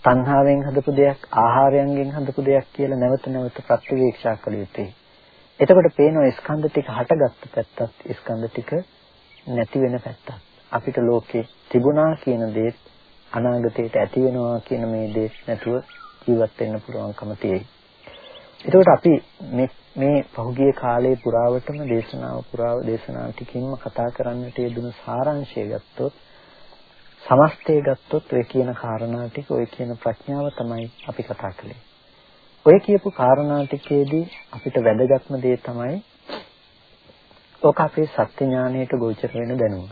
තණ්හාවෙන් හදපු දෙයක්, ආහාරයෙන් හදපු දෙයක් කියලා නැවත නැවත ප්‍රතිවීක්ෂා කළ යුතුයි. එතකොට පේනවා ස්කන්ධ ටික හටගත්ත පැත්තත්, ස්කන්ධ ටික නැති වෙන පැත්තත්. අපිට ලෝකේ තිබුණා කියන දේ අනාගතයට ඇති වෙනවා කියන මේ දේ නැතුව ජීවත් වෙන්න පුළුවන්කම තියෙයි. එතකොට අපි මේ මේ පහුගිය කාලයේ පුරාවටම දේශනාව පුරාව දේශනා ටිකින්ම කතා කරන්නට යෙදුණු සාරාංශය ගත්තොත් සමස්තය ගත්තොත් ඔය කියන කාරණා ටික ඔය කියන ප්‍රඥාව තමයි අපි කතා කළේ. ඔය කියපු කාරණා ටිකේදී අපිට වැදගත්ම දේ තමයි ඕක අපේ සත්‍ය ඥානයට ගෝචර වෙන දැනුම.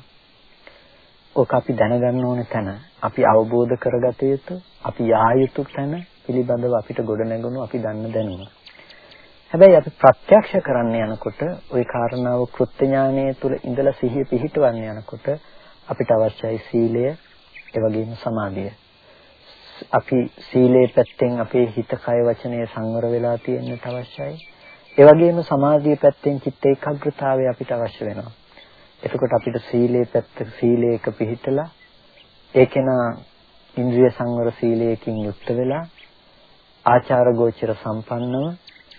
ඕක අපි දැනගන්න ඕන තැන, අපි අවබෝධ කරගත යුතු, අපි යා යුතු තැන පිළිබඳව අපිට ගොඩ නැගුණු අපි දන්න දැනුම. හැබැයි අපි ප්‍රත්‍යක්ෂ කරන්න යනකොට ওই කාරණාව කෘත්‍ය ඥානයේ තුල ඉඳලා සිහිය පිහිටවන්න යනකොට අපිට අවශ්‍යයි සීලය, ඒ වගේම සමාධිය. අපි සීලේ පැත්තෙන් අපේ හිත කය වචනය සංවර වෙලා තියෙන්නට අවශ්‍යයි. ඒ වගේම සමාධිය පැත්තෙන් චිත්ත ඒකාග්‍රතාවය අපිට අවශ්‍ය වෙනවා. එතකොට අපිට සීලේ පැත්ත සීලයක පිහිටලා ඒකේන ඉන්ද්‍රිය සංවර සීලයකින් යුක්ත වෙලා ආචාර ගෝචර සම්පන්නව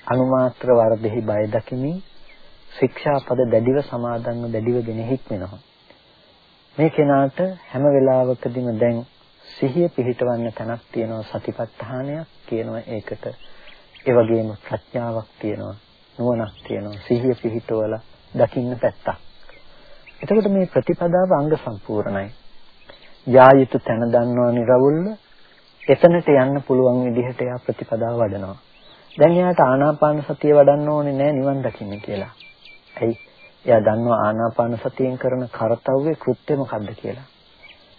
අනුමාත්‍ර වර්ධෙහි බය දකිමින් ශික්ෂාපද දැඩිව සමාදන්ව දැඩිව ගෙන හික්මෙනවා. මේ කෙනාට හැම වෙලාවකදීම දැන් සිහිය පිහිටවන්න තැනක් තියෙනවා සතිපට්ඨානයක් කියනවා ඒකට. ඒ වගේම ප්‍රඥාවක් තියෙනවා නුවණක් තියෙනවා සිහිය පිහිටවල දකින්න පැත්තක්. එතකොට මේ ප්‍රතිපදාව අංග සම්පූර්ණයි. යායුතු තැන දන්නවා නිර්වුල්ව එතනට යන්න පුළුවන් විදිහට එයා ප්‍රතිපදාව වඩනවා. දැන් එයාට ආනාපාන සතිය වඩන්න ඕනේ නෑ නිවන් දකින්න කියලා. ඇයි? එයා දන්නවා ආනාපාන සතියෙන් කරන කාර්යය කෘත්‍ය මොකද්ද කියලා.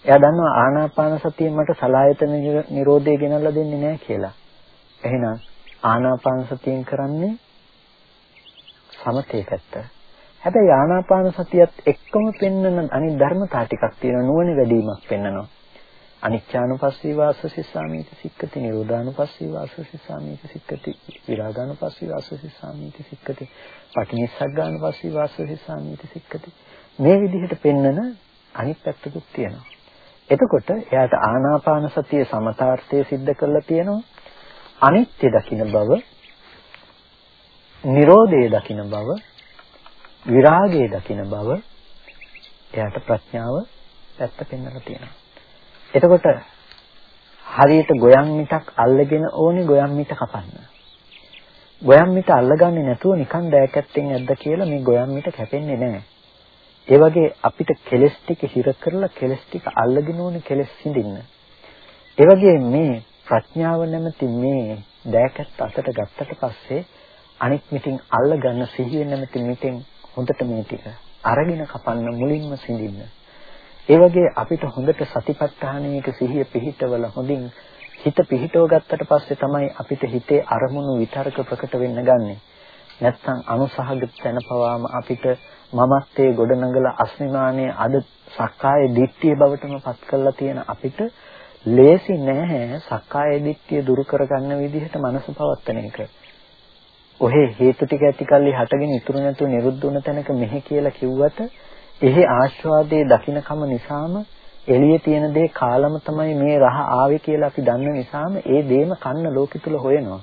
එයා දන්නවා ආනාපාන සතියෙන් මට සලායතන නිරෝධය ගෙනල්ලා දෙන්නේ නෑ කියලා. එහෙනම් ආනාපාන සතියෙන් කරන්නේ සමතේ පැත්ත. හැබැයි ආනාපාන සතියත් එක්කම පෙන්වන අනිත් ධර්මතා ටිකක් තියෙන නුවණ වැඩිවීමක් පෙන්වනවා. අනිච්චානුපස්සී වාසසී සාමීති සික්කති නිරෝධානුපස්සී වාසසී සාමීති සික්කති විරාගානුපස්සී වාසසී සාමීති සික්කති පටිනිස්සග්ගානුපස්සී වාසසී සාමීති සික්කති. මේ විදිහට පෙන්නන අනිත් පැත්තකුත් තියෙනවා. එතකොට එයාට ආනාපාන සතිය සමතාර්ථය सिद्ध කරලා තියෙනවා. අනිත්‍ය දකින්න බව නිරෝධය දකින්න බව විරාගය දකින්න බව එයාට ප්‍රඥාව පැත්ත පෙන්වලා තියෙනවා. එතකොට හරියට ගොයම් මිටක් අල්ලගෙන ඕනේ ගොයම් මිට කපන්න. ගොයම් මිට අල්ලගන්නේ නැතුව නිකන් දෑකැත්තෙන් ඇද්ද කියලා මේ ගොයම් මිට කැපෙන්නේ නැහැ. ඒ වගේ අපිට කෙලස් ටික හිර කරලා කෙලස් ටික අල්ලගෙන ඕනේ කෙලස් සිඳින්න. ඒ වගේ මේ ප්‍රඥාව නැමැති මේ දෑකැත්ත අතට ගත්තට පස්සේ අනිත් මිටින් අල්ලගන්න සිහිය නැමැති මිටින් හොඳට මේ ටික අරගෙන කපන්න මුලින්ම සිඳින්න. ඒ වගේ අපිට හොඳට සතිපට්ඨානයක සිහිය පිහිටවල හොඳින් හිත පිහිටව ගත්තට පස්සේ තමයි අපිට හිතේ අරමුණු විතරක ප්‍රකට වෙන්න ගන්නෙ. නැත්තම් අනුසහගත තැන පවාම අපිට මමත්වයේ ගොඩනගලා අස්මිමානයේ අද සක්කාය දිට්ඨිය බවටම පත් කරලා තියෙන අපිට ලේසි නෑ සක්කාය දිට්ඨිය දුරු කරගන්න විදිහට මනස පවත්තන එක. ඔහේ හේතු ටික ඇතිකල්ලි හටගෙන ඉතුරු නැතුව නිරුද්ධ වුණ තැනක මෙහෙ කියලා කිව්වට එහි ආස්වාදයේ දකින්නකම නිසාම එළියේ තියෙන දේ කාලම තමයි මේ රහ ආවේ කියලා අපි දන්න නිසාම ඒ දේම කන්න ලෝකෙ තුල හොයනවා.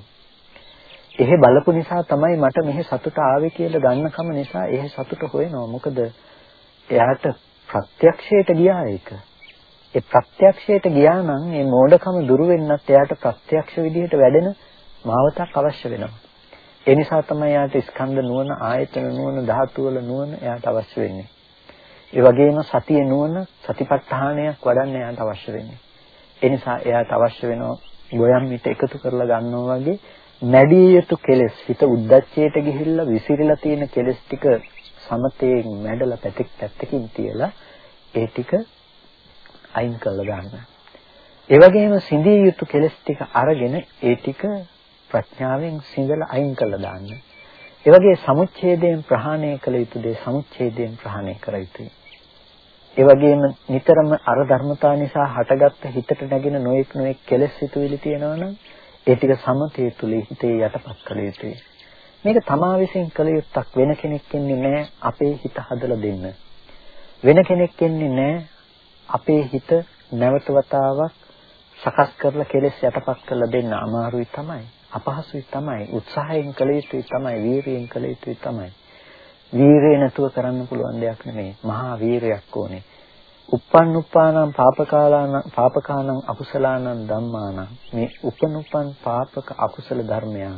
එහෙ බලපු නිසා තමයි මට මෙහි සතුට ආවේ කියලා ගන්නකම නිසා එහෙ සතුට හොයනවා. මොකද එයාට ප්‍රත්‍යක්ෂයට ගියා ඒක. ඒ ප්‍රත්‍යක්ෂයට ගියා නම් මේ මෝඩකම දුරු වෙන්නත් එයාට ප්‍රත්‍යක්ෂ විදිහට වැඩෙන මාවතක් අවශ්‍ය වෙනවා. ඒ නිසා තමයි එයාට ස්කන්ධ නුවණ, ආයතන නුවණ, ධාතු වල නුවණ එයාට අවශ්‍ය වෙන්නේ. ඒ වගේම සතිය නුවණ සතිපට්ඨානයක් වඩන්න එයාට අවශ්‍ය වෙන්නේ. ඒ නිසා එයාට අවශ්‍ය වෙනවා ගොයම් මිට එකතු කරලා ගන්නවා වගේ නැඩිය යුතු කෙලෙස් හිත උද්දච්චයට ගිහිල්ලා විසිරීලා තියෙන කෙලෙස් ටික සමතයෙන් මැඩලා පැතික් පැත්තකින් තියලා ඒ ටික අයින් කරලා ගන්න. ඒ වගේම සිඳිය යුතු කෙලෙස් ටික අරගෙන ඒ ටික ප්‍රඥාවෙන් සිඳලා අයින් කරලා දාන්න. ඒ වගේ සමුච්ඡේදයෙන් ප්‍රහාණය කළ යුතු දේ සමුච්ඡේදයෙන් ප්‍රහාණය කර යුතුයි. ඒ වගේම නිතරම අර ධර්මතා නිසා හටගත්ත හිතට නැගෙන නොඑක් නොඑක් කෙලෙස් සිතුවිලි තියෙනවා නම් ඒ ටික සමතේ තුලේ හිතේ යටපත් කළ යුතුයි. මේක තමා විසින් කළ යුත්තක් වෙන කෙනෙක් ඉන්නේ නැහැ අපේ හිත හදලා දෙන්න. වෙන කෙනෙක් ඉන්නේ නැහැ අපේ හිත නැවත වතාවක් සකස් කරලා කෙලෙස් යටපත් කරලා දෙන්න අමාරුයි තමයි. අපහසුයි තමයි. උත්සාහයෙන් කළ යුතුයි තමයි. වීරියෙන් කළ යුතුයි තමයි. වීරය නැතුව කරන්න පුළුවන් දෙයක් නෙමෙයි. මහා වීරයක් ඕනේ. uppන් uppානම් පාපකාලාන පාපකානම් අකුසලානම් ධම්මානම් මේ උපනුපන් පාපක අකුසල ධර්මයන්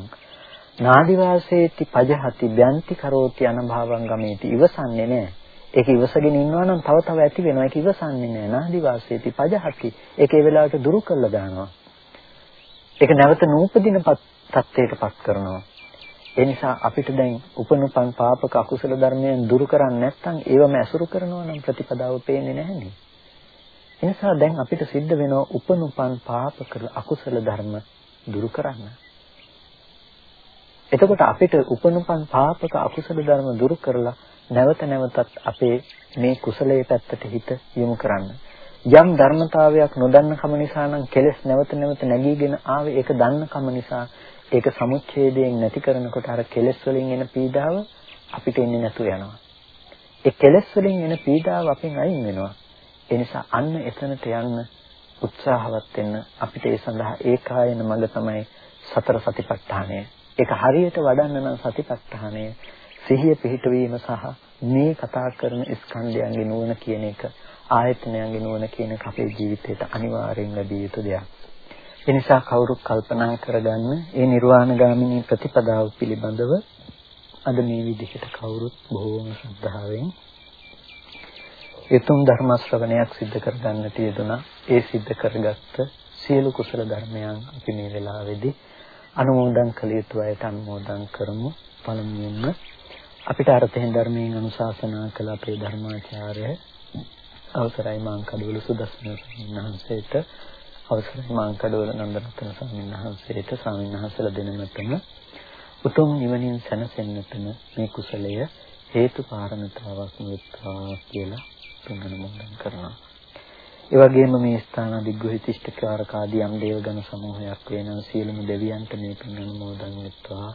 නාදි වාසේති පජහති බ්‍යන්ති කරෝති අනභවං ගමේති ඉවසන්නේ නැහැ. ඒක ඉවසගෙන ඉන්නවා නම් තව තව ඇති වෙනවා. ඒක ඉවසන්නේ නැහැ. නාදි වාසේති පජහති. ඒක ඒ වෙලාවට දුරු කළා දානවා. ඒක නැවත නූපදින තත්ත්වයටපත් කරනවා. ඒ නිසා අපිට දැන් උපනුපන් පාපක අකුසල ධර්මයන් දුරු කරන්නේ නැත්නම් ඒවම ඇසුරු කරනවා නම් ප්‍රතිපදාව පේන්නේ නැහැනේ. ඒ නිසා දැන් අපිට සිද්ධ වෙනවා උපනුපන් පාපක අකුසල ධර්ම දුරු කරන්න. එතකොට අපිට උපනුපන් පාපක අකුසල ධර්ම දුරු කරලා නැවත නැවතත් අපේ මේ කුසලයේ පැත්තට හිත යොමු කරන්න. යම් ධර්මතාවයක් නොදන්න කම නිසා නම් කෙලෙස් නැවත නැවත නැගීගෙන ආවේ ඒක දන්න කම නිසා ඒක සමුච්ඡේදයෙන් නැති කරනකොට අර කෙලෙස් වලින් එන පීඩාව අපිට එන්නේ නැතු වෙනවා. ඒ කෙලෙස් වලින් එන පීඩාව අපෙන් අයින් වෙනවා. ඒ නිසා අන්න එතනට යන්න උත්සාහවත් වෙන්න අපිට ඒ සඳහා ඒකායන මඟ තමයි සතර සතිපට්ඨානය. ඒක හරියට වඩන්න නම් සතිපට්ඨානය සිහිය පිහිටවීම සහ මේ කතා කරන ස්කන්ධයන්ගේ නුවණ කියන එක ආයතනයන්ගේ නුවණ කියන එක අපේ ජීවිතයට අනිවාර්යෙන් ලැබිය යුතු දෙයක්. ඒ නිසා කවුරුත් කල්පනා කරගන්න ඒ නිර්වාණගාමිනී ප්‍රතිපදාව පිළිබඳව අද මේ විදිහට කවුරුත් බොහෝම ශ්‍රද්ධාවෙන් යතුම් ධර්ම ශ්‍රවණයක් සිද්ධ කරගන්නට යෙදුණා. ඒ සිද්ධ කරගත්ත සියලු කුසල ධර්මයන් අපි මේ වෙලාවේදී අනුමෝදන් කළ යුතු අයට අනුමෝදන් කරමු. පළමුවෙන්ම අපිට අර්ථයෙන් ධර්මයෙන් අනුශාසනා කළ අපේ ධර්මාචාර්ය අවසරයි මාංකඩවල සුදස්ම වහන්සේට අවසරයි මාංකඩවල නන්දරත්න ස්වාමීන් වහන්සේට ස්වාමීන් වහන්සේලා දෙනමතම උතුම් නිවනින් සැනසෙන්නටම මේ කුසලය හේතු පාරමිතාවක් වෙත්වා කියලා පින් අනුමෝදන් කරනවා. ඒ වගේම මේ ස්ථාන දිග්ගහිතිෂ්ඨකාරක ආදී යම් දේවගණ සමූහයක් වෙනා සියලුම දෙවියන්ට මේ පින් අනුමෝදන් වෙත්වා.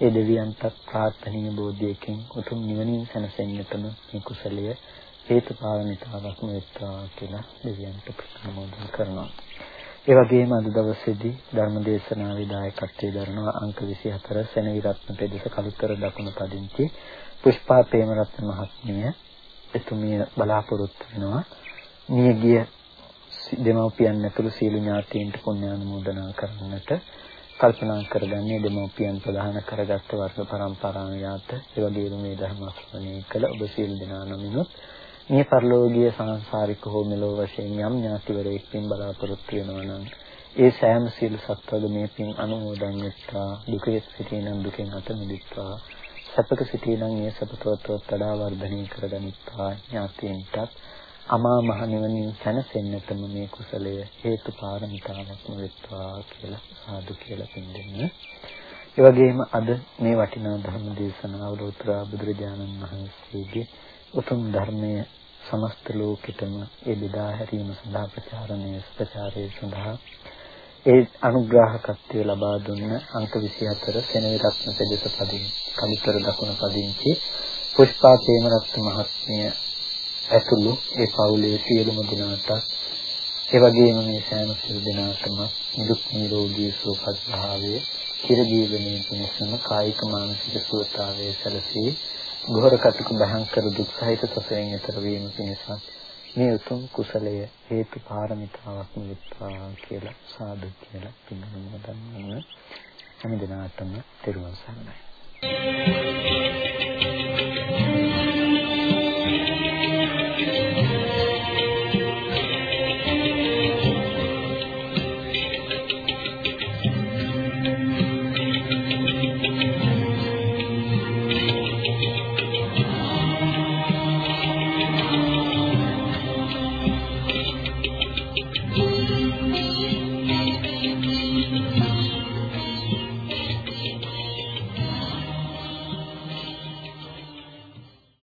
ඒ දෙවියන්ට ප්‍රාර්ථනීය බෝධියකින් උතුම් නිවනින් සැනසෙන්නටම මේ කුසලය හේතු පාරමිතාවක් වෙත්වා කියලා දෙවියන්ට ප්‍රාර්ථනා කරනවා. ඒ වගේම අද දවසේදී ධර්ම දේශනාවේ දායකත්වයේ දරන අංක 24 සෙනවිරත්න පෙදෙස කලුතර දකුණු පදිංචි පුෂ්පා ප්‍රේමරත්න මහත්මිය එතුමිය බලාපොරොත්තු වෙනවා නියගිය දෙමව්පියන් ඇතුළු සියලු ඥාතීන්ට පුණ්‍යානුමෝදනා කරන්නට කල්පනා කරගන්නේ දෙමව්පියන් ප්‍රදාන කරගත්ත වර්ග පරම්පරාව යාත ඒ වගේම මේ ධර්ම ශ්‍රවණය කළ ඔබ සියලු දෙනා නමිනුත් මේ පරිලෝකීය සංසාරික හෝ මෙලෝ වශයෙන් යම් ඥාතිවරයෙක් පින් බලාපොරොත්තු වෙනවා නම් ඒ සෑම සීල සත්වද මේ පින් අනුමෝදන් වෙත්වා දුකේ සිටිනම් දුකෙන් අත මිදෙත්වා සැපක සිටිනම් ඒ සපතවත් වඩා වර්ධනය කරගනිත්වා ඥාතීන්ටත් අමා මහ නිවනින් සැනසෙන්නටම මේ කුසලය හේතු පාරමිතාවක්ම වෙත්වා කියලා සාදු කියලා පින් දෙන්න. ඒ වගේම අද මේ වටිනා ධර්ම දේශනාව උත්තර බුදුරජාණන් වහන්සේගේ උතුම් ධර්මයේ සමස්ත ලෝකෙටම ඒ බෙදා හැරීම සඳහා ප්‍රචාරණය ප්‍රචාරය සඳහා ඒ අනුග්‍රාහකත්වය ලබා දුන්න අංක 24 සෙනවි රත්න පෙදෙස පදින් කලිතර දකුණ පදිංචි පුෂ්පා ප්‍රේමරත්න මහත්මිය ඇතුළු ඒ පවුලේ සියලුම දෙනාට ඒ වගේම මේ සෑම සියලු දෙනාටම දුක් නිරෝගී සුවපත් භාවයේ චිර ජීවනයේ පිණසම කායික මානසික සුවතාවයේ සැලසී ගෝර කටක භයංකර දුක් සහිත සසරෙන් එතර වීම පිණිස මේ උතුම් කුසලය හේතු පාරමිතාවක් වෙත්වා කියලා සාදු කියලා පිළිගන්න හැම දිනාටම තෙරුවන් සරණයි.